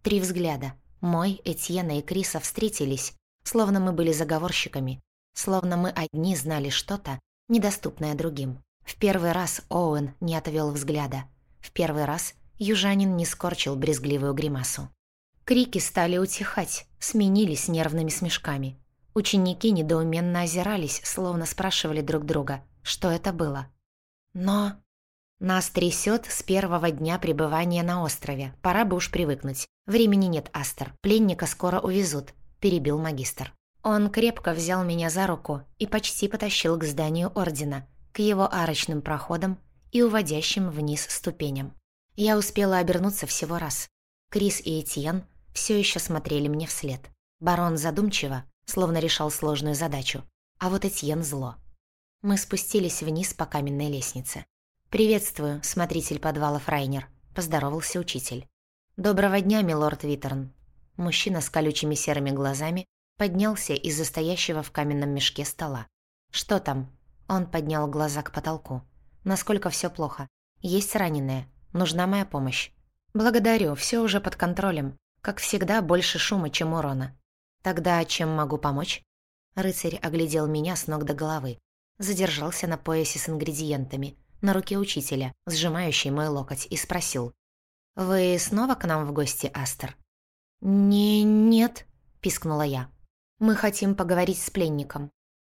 S1: Три взгляда. Мой, Этьена и Криса встретились, словно мы были заговорщиками, словно мы одни знали что-то, недоступное другим. В первый раз Оуэн не отвел взгляда. В первый раз южанин не скорчил брезгливую гримасу. Крики стали утихать, сменились нервными смешками. Ученики недоуменно озирались, словно спрашивали друг друга, что это было. Но... Нас трясет с первого дня пребывания на острове. Пора бы уж привыкнуть. Времени нет, Астер. Пленника скоро увезут, перебил магистр. Он крепко взял меня за руку и почти потащил к зданию Ордена, к его арочным проходам и уводящим вниз ступеням. Я успела обернуться всего раз. Крис и Этьен все еще смотрели мне вслед. Барон задумчиво, словно решал сложную задачу, а вот Этьен зло. Мы спустились вниз по каменной лестнице. «Приветствую, смотритель подвала Фрайнер», — поздоровался учитель. «Доброго дня, милорд Виттерн». Мужчина с колючими серыми глазами поднялся из-за стоящего в каменном мешке стола. «Что там?» Он поднял глаза к потолку. «Насколько все плохо? Есть раненые? Нужна моя помощь?» «Благодарю, все уже под контролем. Как всегда, больше шума, чем урона. Тогда чем могу помочь? Рыцарь оглядел меня с ног до головы. Задержался на поясе с ингредиентами, на руке учителя, сжимающей мой локоть, и спросил. «Вы снова к нам в гости, Астер?» «Не... нет», — пискнула я. «Мы хотим поговорить с пленником».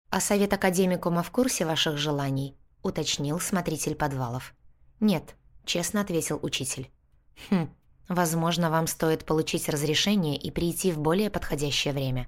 S1: «А совет академикума в курсе ваших желаний?» — уточнил смотритель подвалов. «Нет», — честно ответил учитель. «Хм, Возможно, вам стоит получить разрешение и прийти в более подходящее время.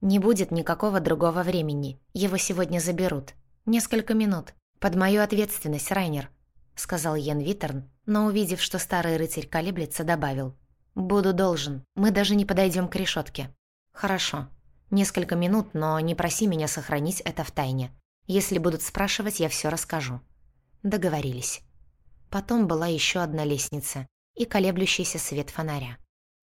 S1: Не будет никакого другого времени. Его сегодня заберут. Несколько минут. Под мою ответственность, Райнер», — сказал Йен Виттерн, но, увидев, что старый рыцарь колеблется, добавил. «Буду должен. Мы даже не подойдем к решетке». «Хорошо. Несколько минут, но не проси меня сохранить это в тайне. Если будут спрашивать, я все расскажу». Договорились. Потом была еще одна лестница, и колеблющийся свет фонаря.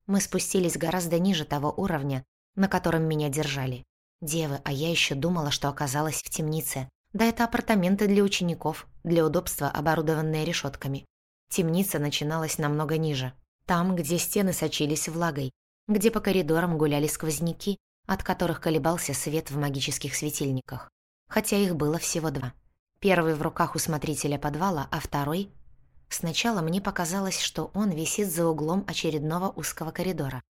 S1: Мы спустились гораздо ниже того уровня, на котором меня держали. Девы, а я еще думала, что оказалась в темнице. Да это апартаменты для учеников, для удобства оборудованные решетками. Темница начиналась намного ниже. Там, где стены сочились влагой, где по коридорам гуляли сквозняки, от которых колебался свет в магических светильниках. Хотя их было всего два. Первый в руках у смотрителя подвала, а второй Сначала мне показалось, что он висит за углом очередного узкого коридора.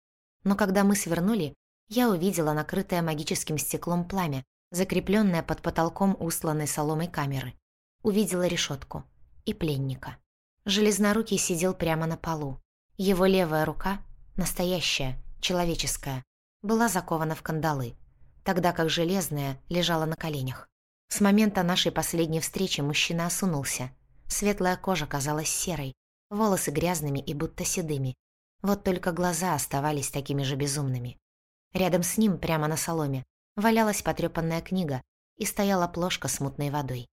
S1: Но когда мы свернули, я увидела накрытое магическим стеклом пламя, закрепленное под потолком устланной соломой камеры. Увидела решетку и пленника. Железнорукий сидел прямо на полу. Его левая рука, настоящая, человеческая, была закована в кандалы, тогда как железная лежала на коленях. С момента нашей последней встречи мужчина осунулся, Светлая кожа казалась серой, волосы грязными и будто седыми. Вот только глаза оставались такими же безумными. Рядом с ним, прямо на соломе, валялась потрёпанная книга и стояла плошка с мутной водой.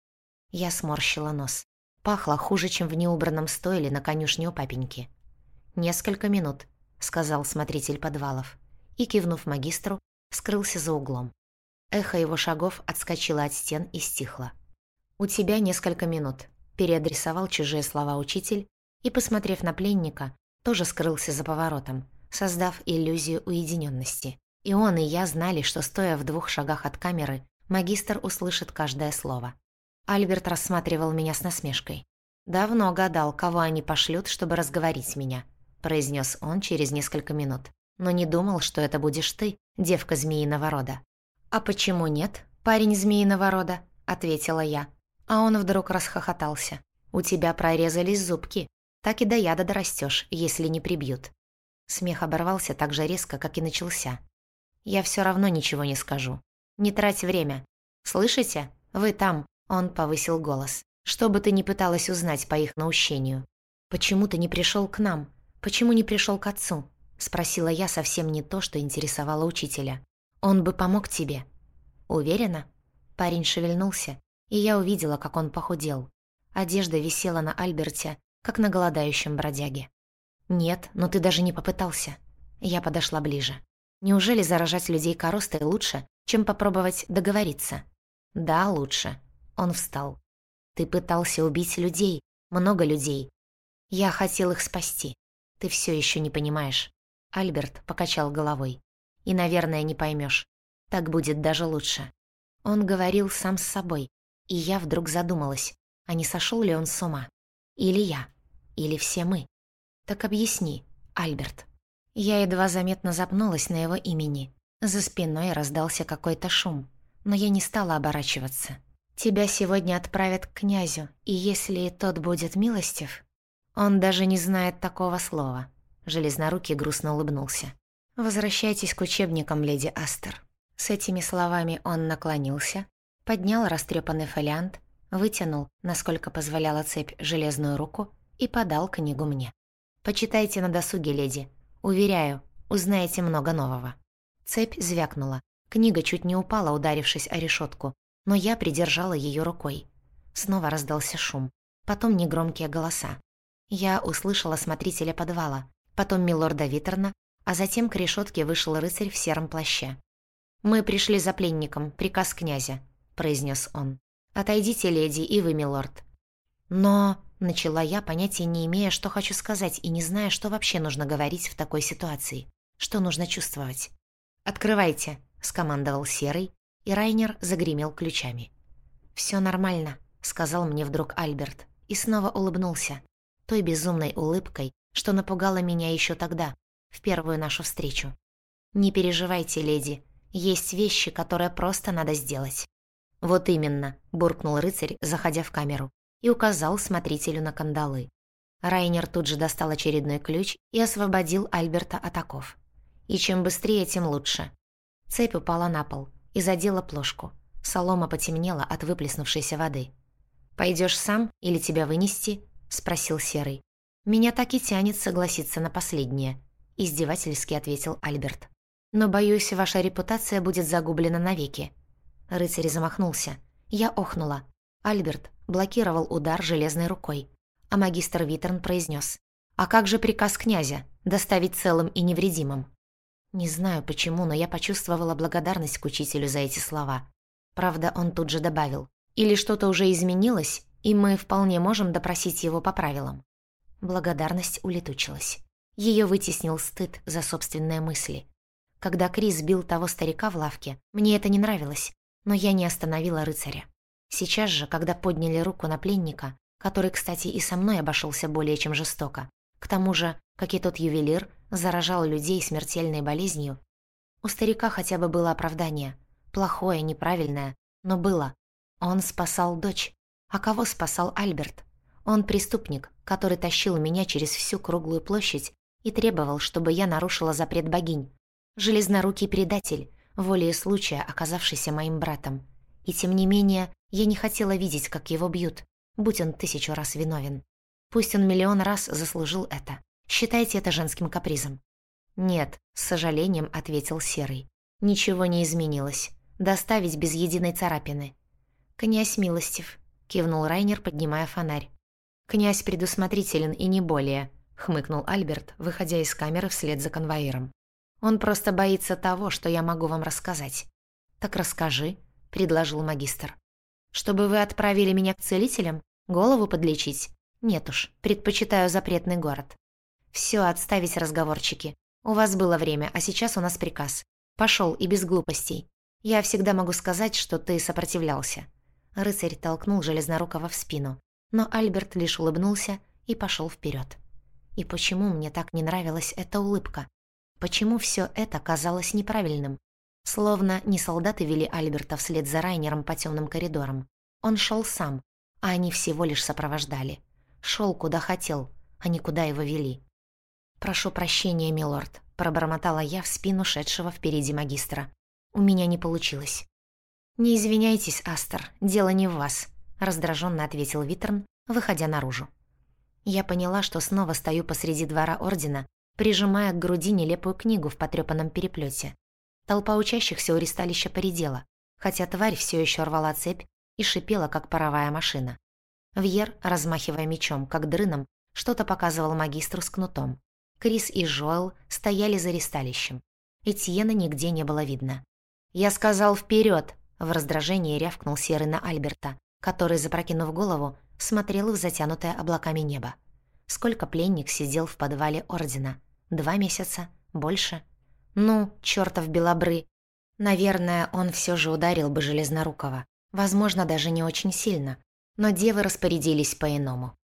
S1: Я сморщила нос. Пахло хуже, чем в неубранном стойле на конюшне у папеньки. «Несколько минут», — сказал смотритель подвалов, и, кивнув магистру, скрылся за углом. Эхо его шагов отскочило от стен и стихло. «У тебя несколько минут переадресовал чужие слова учитель и, посмотрев на пленника, тоже скрылся за поворотом, создав иллюзию уединенности. И он, и я знали, что, стоя в двух шагах от камеры, магистр услышит каждое слово. Альберт рассматривал меня с насмешкой. «Давно гадал, кого они пошлют, чтобы разговорить меня», произнес он через несколько минут. «Но не думал, что это будешь ты, девка змеиного рода». «А почему нет, парень змеиного рода?» ответила я. А он вдруг расхохотался. «У тебя прорезались зубки. Так и до яда дорастешь, если не прибьют». Смех оборвался так же резко, как и начался. «Я все равно ничего не скажу. Не трать время. Слышите? Вы там!» Он повысил голос. «Что бы ты ни пыталась узнать по их наущению. Почему ты не пришел к нам? Почему не пришел к отцу?» Спросила я совсем не то, что интересовало учителя. «Он бы помог тебе». «Уверена?» Парень шевельнулся, и я увидела, как он похудел. Одежда висела на Альберте, как на голодающем бродяге. «Нет, но ты даже не попытался». Я подошла ближе. «Неужели заражать людей коростой лучше, чем попробовать договориться?» «Да, лучше». Он встал. «Ты пытался убить людей, много людей. Я хотел их спасти. Ты все еще не понимаешь». Альберт покачал головой. «И, наверное, не поймешь. Так будет даже лучше». Он говорил сам с собой, и я вдруг задумалась, а не сошел ли он с ума? Или я? Или все мы? Так объясни, Альберт. Я едва заметно запнулась на его имени. За спиной раздался какой-то шум, но я не стала оборачиваться. Тебя сегодня отправят к князю, и если тот будет милостив... Он даже не знает такого слова. Железнорукий грустно улыбнулся. «Возвращайтесь к учебникам, леди Астер». С этими словами он наклонился, поднял растрепанный фолиант, вытянул, насколько позволяла цепь, железную руку и подал книгу мне. «Почитайте на досуге, леди. Уверяю, узнаете много нового». Цепь звякнула. Книга чуть не упала, ударившись о решетку, но я придержала ее рукой. Снова раздался шум, потом негромкие голоса. Я услышала смотрителя подвала, потом милорда Витерна, а затем к решетке вышел рыцарь в сером плаще. «Мы пришли за пленником, приказ князя», — произнес он. «Отойдите, леди, и вы, милорд». «Но...» — начала я, понятия не имея, что хочу сказать, и не зная, что вообще нужно говорить в такой ситуации. Что нужно чувствовать. «Открывайте», — скомандовал Серый, и Райнер загремел ключами. «Всё нормально», — сказал мне вдруг Альберт, и снова улыбнулся, той безумной улыбкой, что напугала меня ещё тогда, в первую нашу встречу. «Не переживайте, леди, есть вещи, которые просто надо сделать». «Вот именно», — буркнул рыцарь, заходя в камеру, и указал смотрителю на кандалы. Райнер тут же достал очередной ключ и освободил Альберта от оков. И чем быстрее, тем лучше. Цепь упала на пол и задела плошку. Солома потемнела от выплеснувшейся воды. «Пойдешь сам или тебя вынести?» — спросил Серый. «Меня так и тянет согласиться на последнее», — издевательски ответил Альберт. «Но, боюсь, ваша репутация будет загублена навеки». Рыцарь замахнулся. Я охнула. Альберт блокировал удар железной рукой. А магистр Витерн произнес. «А как же приказ князя? Доставить целым и невредимым?» Не знаю почему, но я почувствовала благодарность к учителю за эти слова. Правда, он тут же добавил. «Или что-то уже изменилось, и мы вполне можем допросить его по правилам». Благодарность улетучилась. Ее вытеснил стыд за собственные мысли. Когда Крис бил того старика в лавке, мне это не нравилось, но я не остановила рыцаря. Сейчас же, когда подняли руку на пленника, который, кстати, и со мной обошелся более чем жестоко, к тому же, как и тот ювелир, заражал людей смертельной болезнью. У старика хотя бы было оправдание. Плохое, неправильное, но было. Он спасал дочь. А кого спасал Альберт? Он преступник, который тащил меня через всю круглую площадь и требовал, чтобы я нарушила запрет богинь. Железнорукий предатель, волей случая оказавшийся моим братом. И тем не менее, я не хотела видеть, как его бьют, будь он тысячу раз виновен. Пусть он миллион раз заслужил это. Считайте это женским капризом». «Нет», — с сожалением ответил Серый. «Ничего не изменилось. Доставить без единой царапины». «Князь милостив», — кивнул Райнер, поднимая фонарь. «Князь предусмотрителен и не более», — хмыкнул Альберт, выходя из камеры вслед за конвоиром. «Он просто боится того, что я могу вам рассказать». «Так расскажи», — предложил магистр. «Чтобы вы отправили меня к целителям? Голову подлечить? Нет уж, предпочитаю запретный город. Все, отставить разговорчики. У вас было время, а сейчас у нас приказ. Пошел и без глупостей. Я всегда могу сказать, что ты сопротивлялся». Рыцарь толкнул Железнорукова в спину, но Альберт лишь улыбнулся и пошел вперед. И почему мне так не нравилась эта улыбка? Почему все это казалось неправильным? Словно не солдаты вели Альберта вслед за Райнером по темным коридорам. Он шел сам, а они всего лишь сопровождали. Шел куда хотел, а не куда его вели. «Прошу прощения, милорд», — пробормотала я в спину шедшего впереди магистра. «У меня не получилось». «Не извиняйтесь, Астер, дело не в вас», — раздраженно ответил Витерн, выходя наружу. Я поняла, что снова стою посреди двора Ордена, прижимая к груди нелепую книгу в потрепанном переплете. Толпа учащихся у ристалища поредела, хотя тварь все еще рвала цепь и шипела, как паровая машина. Вьер, размахивая мечом, как дрыном, что-то показывал магистру с кнутом. Крис и Жоэл стояли за ристалищем. Этьена нигде не было видно. «Я сказал вперед! в раздражении рявкнул Серый на Альберта, который, запрокинув голову, смотрел в затянутое облаками небо. Сколько пленник сидел в подвале Ордена? Два месяца? Больше? Ну, чертов белобры! Наверное, он все же ударил бы Железнорукова. Возможно, даже не очень сильно. Но девы распорядились по-иному.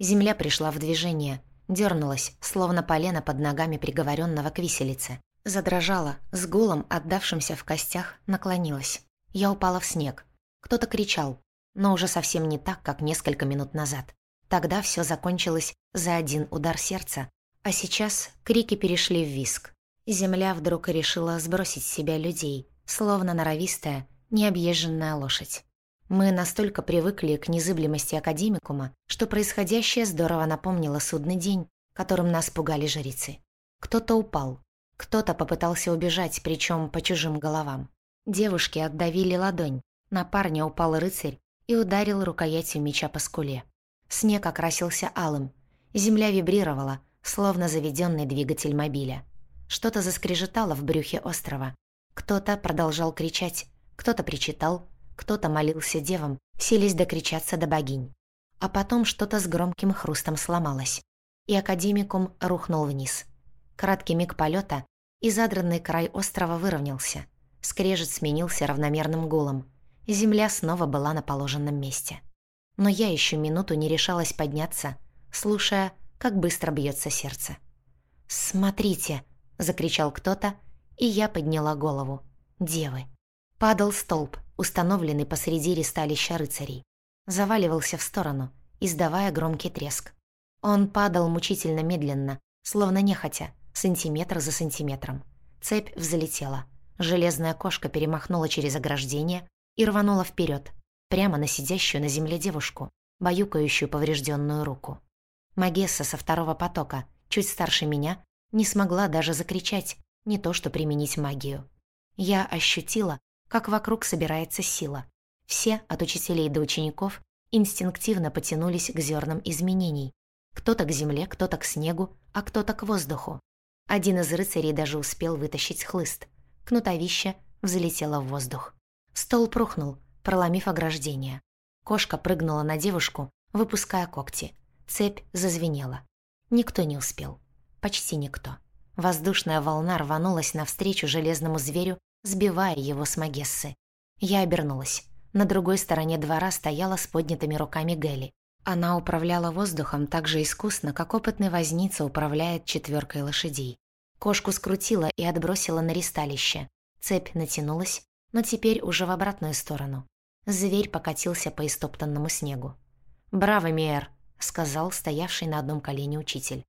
S1: Земля пришла в движение, дернулась, словно полено под ногами приговоренного к виселице. Задрожала, с гулом, отдавшимся в костях, наклонилась. Я упала в снег. Кто-то кричал, но уже совсем не так, как несколько минут назад. Тогда все закончилось за один удар сердца, а сейчас крики перешли в виск. Земля вдруг решила сбросить с себя людей, словно норовистая, необъезженная лошадь. Мы настолько привыкли к незыблемости академикума, что происходящее здорово напомнило судный день, которым нас пугали жрицы. Кто-то упал, кто-то попытался убежать, причем по чужим головам. Девушки отдавили ладонь, на парня упал рыцарь и ударил рукоятью меча по скуле. Снег окрасился алым, земля вибрировала, словно заведенный двигатель мобиля. Что-то заскрежетало в брюхе острова. Кто-то продолжал кричать, кто-то причитал, кто-то молился девам, сились докричаться до богинь. А потом что-то с громким хрустом сломалось, и академикум рухнул вниз. Краткий миг полета, и задранный край острова выровнялся. Скрежет сменился равномерным гулом. Земля снова была на положенном месте. Но я еще минуту не решалась подняться, слушая, как быстро бьется сердце. «Смотрите!» — закричал кто-то, и я подняла голову. «Девы!» Падал столб, установленный посреди ристалища рыцарей. Заваливался в сторону, издавая громкий треск. Он падал мучительно медленно, словно нехотя, сантиметр за сантиметром. Цепь взлетела. Железная кошка перемахнула через ограждение и рванула вперед, прямо на сидящую на земле девушку, баюкающую поврежденную руку. Магесса со второго потока, чуть старше меня, не смогла даже закричать, не то что применить магию. Я ощутила, как вокруг собирается сила. Все, от учителей до учеников, инстинктивно потянулись к зернам изменений. Кто-то к земле, кто-то к снегу, а кто-то к воздуху. Один из рыцарей даже успел вытащить хлыст. Кнутовище взлетело в воздух. Стол прухнул, проломив ограждение. Кошка прыгнула на девушку, выпуская когти. Цепь зазвенела. Никто не успел. Почти никто. Воздушная волна рванулась навстречу железному зверю, сбивая его с Магессы. Я обернулась. На другой стороне двора стояла с поднятыми руками Гелли. Она управляла воздухом так же искусно, как опытный возница управляет четверкой лошадей. Кошку скрутила и отбросила на ристалище. Цепь натянулась, но теперь уже в обратную сторону. Зверь покатился по истоптанному снегу. «Браво, Миэр!» — сказал стоявший на одном колене учитель.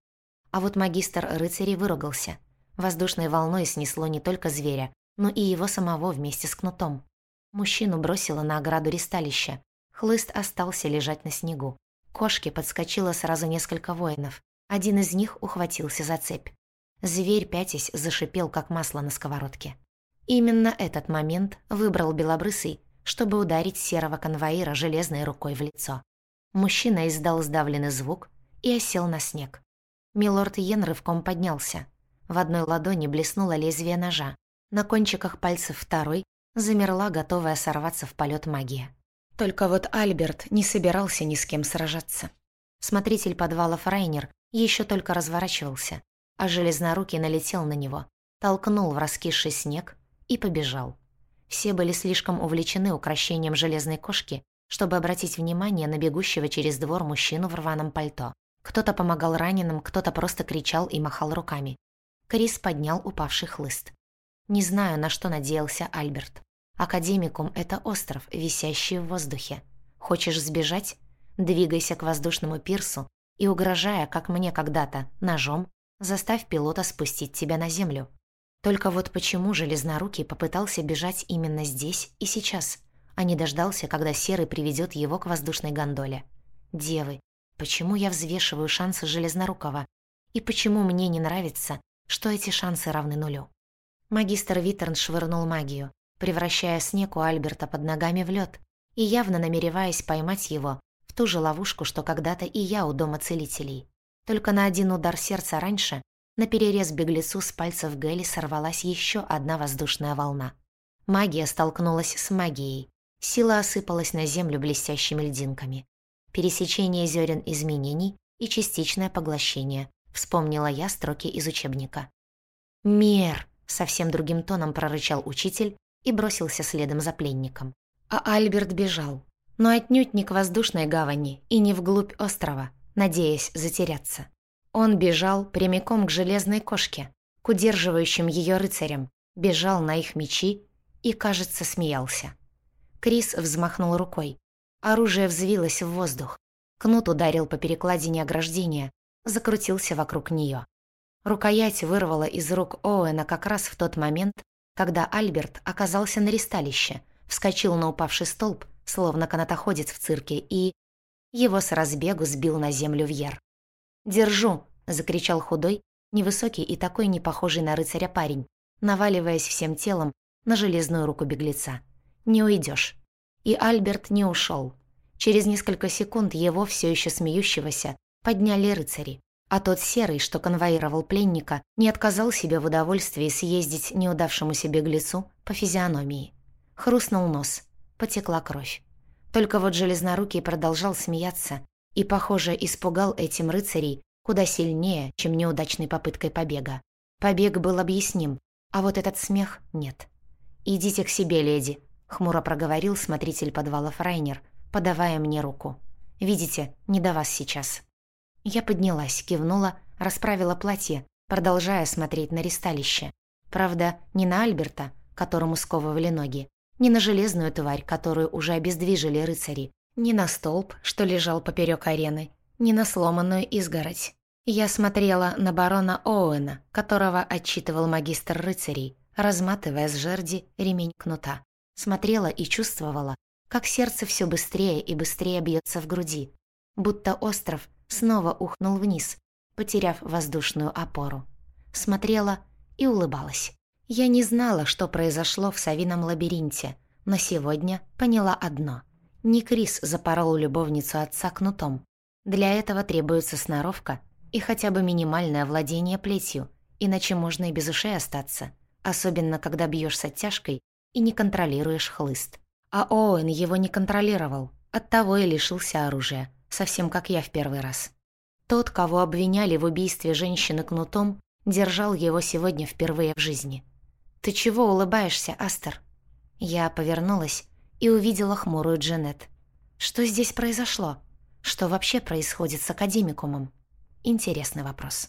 S1: А вот магистр рыцарей выругался. Воздушной волной снесло не только зверя, но и его самого вместе с кнутом. Мужчину бросило на ограду ристалища. Хлыст остался лежать на снегу. Кошке подскочило сразу несколько воинов. Один из них ухватился за цепь. Зверь, пятясь, зашипел, как масло на сковородке. Именно этот момент выбрал Белобрысый, чтобы ударить серого конвоира железной рукой в лицо. Мужчина издал сдавленный звук и осел на снег. Милорд Йен рывком поднялся. В одной ладони блеснуло лезвие ножа, на кончиках пальцев второй замерла, готовая сорваться в полет магия. Только вот Альберт не собирался ни с кем сражаться. Смотритель подвалов Райнер еще только разворачивался, а железнорукий налетел на него, толкнул в раскисший снег и побежал. Все были слишком увлечены украшением железной кошки, чтобы обратить внимание на бегущего через двор мужчину в рваном пальто. Кто-то помогал раненым, кто-то просто кричал и махал руками. Крис поднял упавший хлыст. Не знаю, на что надеялся Альберт. Академикум — это остров, висящий в воздухе. Хочешь сбежать? Двигайся к воздушному пирсу и, угрожая, как мне когда-то, ножом, заставь пилота спустить тебя на землю. Только вот почему Железнорукий попытался бежать именно здесь и сейчас, а не дождался, когда Серый приведет его к воздушной гондоле? Девы, почему я взвешиваю шансы Железнорукова? И почему мне не нравится, что эти шансы равны нулю? Магистр Виттерн швырнул магию, превращая снег у Альберта под ногами в лед и явно намереваясь поймать его в ту же ловушку, что когда-то и я у дома целителей. Только на один удар сердца раньше На перерез беглецу с пальцев Гэли сорвалась еще одна воздушная волна. Магия столкнулась с магией. Сила осыпалась на землю блестящими льдинками. Пересечение зерен изменений и частичное поглощение. Вспомнила я строки из учебника. «Мер!» — совсем другим тоном прорычал учитель и бросился следом за пленником. А Альберт бежал. Но отнюдь не к воздушной гавани и не вглубь острова, надеясь затеряться. Он бежал прямиком к железной кошке, к удерживающим ее рыцарям, бежал на их мечи и, кажется, смеялся. Крис взмахнул рукой. Оружие взвилось в воздух. Кнут ударил по перекладине ограждения, закрутился вокруг нее. Рукоять вырвала из рук Оуэна как раз в тот момент, когда Альберт оказался на ристалище, вскочил на упавший столб, словно канатоходец в цирке, и... Его с разбегу сбил на землю Вьер. «Держу!» — закричал худой, невысокий и такой не похожий на рыцаря парень, наваливаясь всем телом на железную руку беглеца. «Не уйдешь. И Альберт не ушел. Через несколько секунд его, все еще смеющегося, подняли рыцари. А тот серый, что конвоировал пленника, не отказал себе в удовольствии съездить неудавшемуся беглецу по физиономии. Хрустнул нос, потекла кровь. Только вот Железнорукий продолжал смеяться и, похоже, испугал этим рыцарей куда сильнее, чем неудачной попыткой побега. Побег был объясним, а вот этот смех нет. «Идите к себе, леди», — хмуро проговорил смотритель подвала Фрайнер, подавая мне руку. «Видите, не до вас сейчас». Я поднялась, кивнула, расправила платье, продолжая смотреть на ристалище. Правда, не на Альберта, которому сковывали ноги, не на железную тварь, которую уже обездвижили рыцари, не на столб, что лежал поперек арены, не на сломанную изгородь. Я смотрела на барона Оуэна, которого отчитывал магистр рыцарей, разматывая с жерди ремень кнута. Смотрела и чувствовала, как сердце все быстрее и быстрее бьется в груди, будто остров снова ухнул вниз, потеряв воздушную опору. Смотрела и улыбалась. Я не знала, что произошло в совином лабиринте, но сегодня поняла одно. Не Крис запорол любовницу отца кнутом. Для этого требуется сноровка и хотя бы минимальное владение плетью, иначе можно и без ушей остаться, особенно когда бьешь с оттяжкой и не контролируешь хлыст. А Оуэн его не контролировал, оттого и лишился оружия, совсем как я в первый раз. Тот, кого обвиняли в убийстве женщины кнутом, держал его сегодня впервые в жизни. «Ты чего улыбаешься, Астер?» Я повернулась и увидела хмурую Джанет. «Что здесь произошло? Что вообще происходит с академикумом?» Интересный вопрос.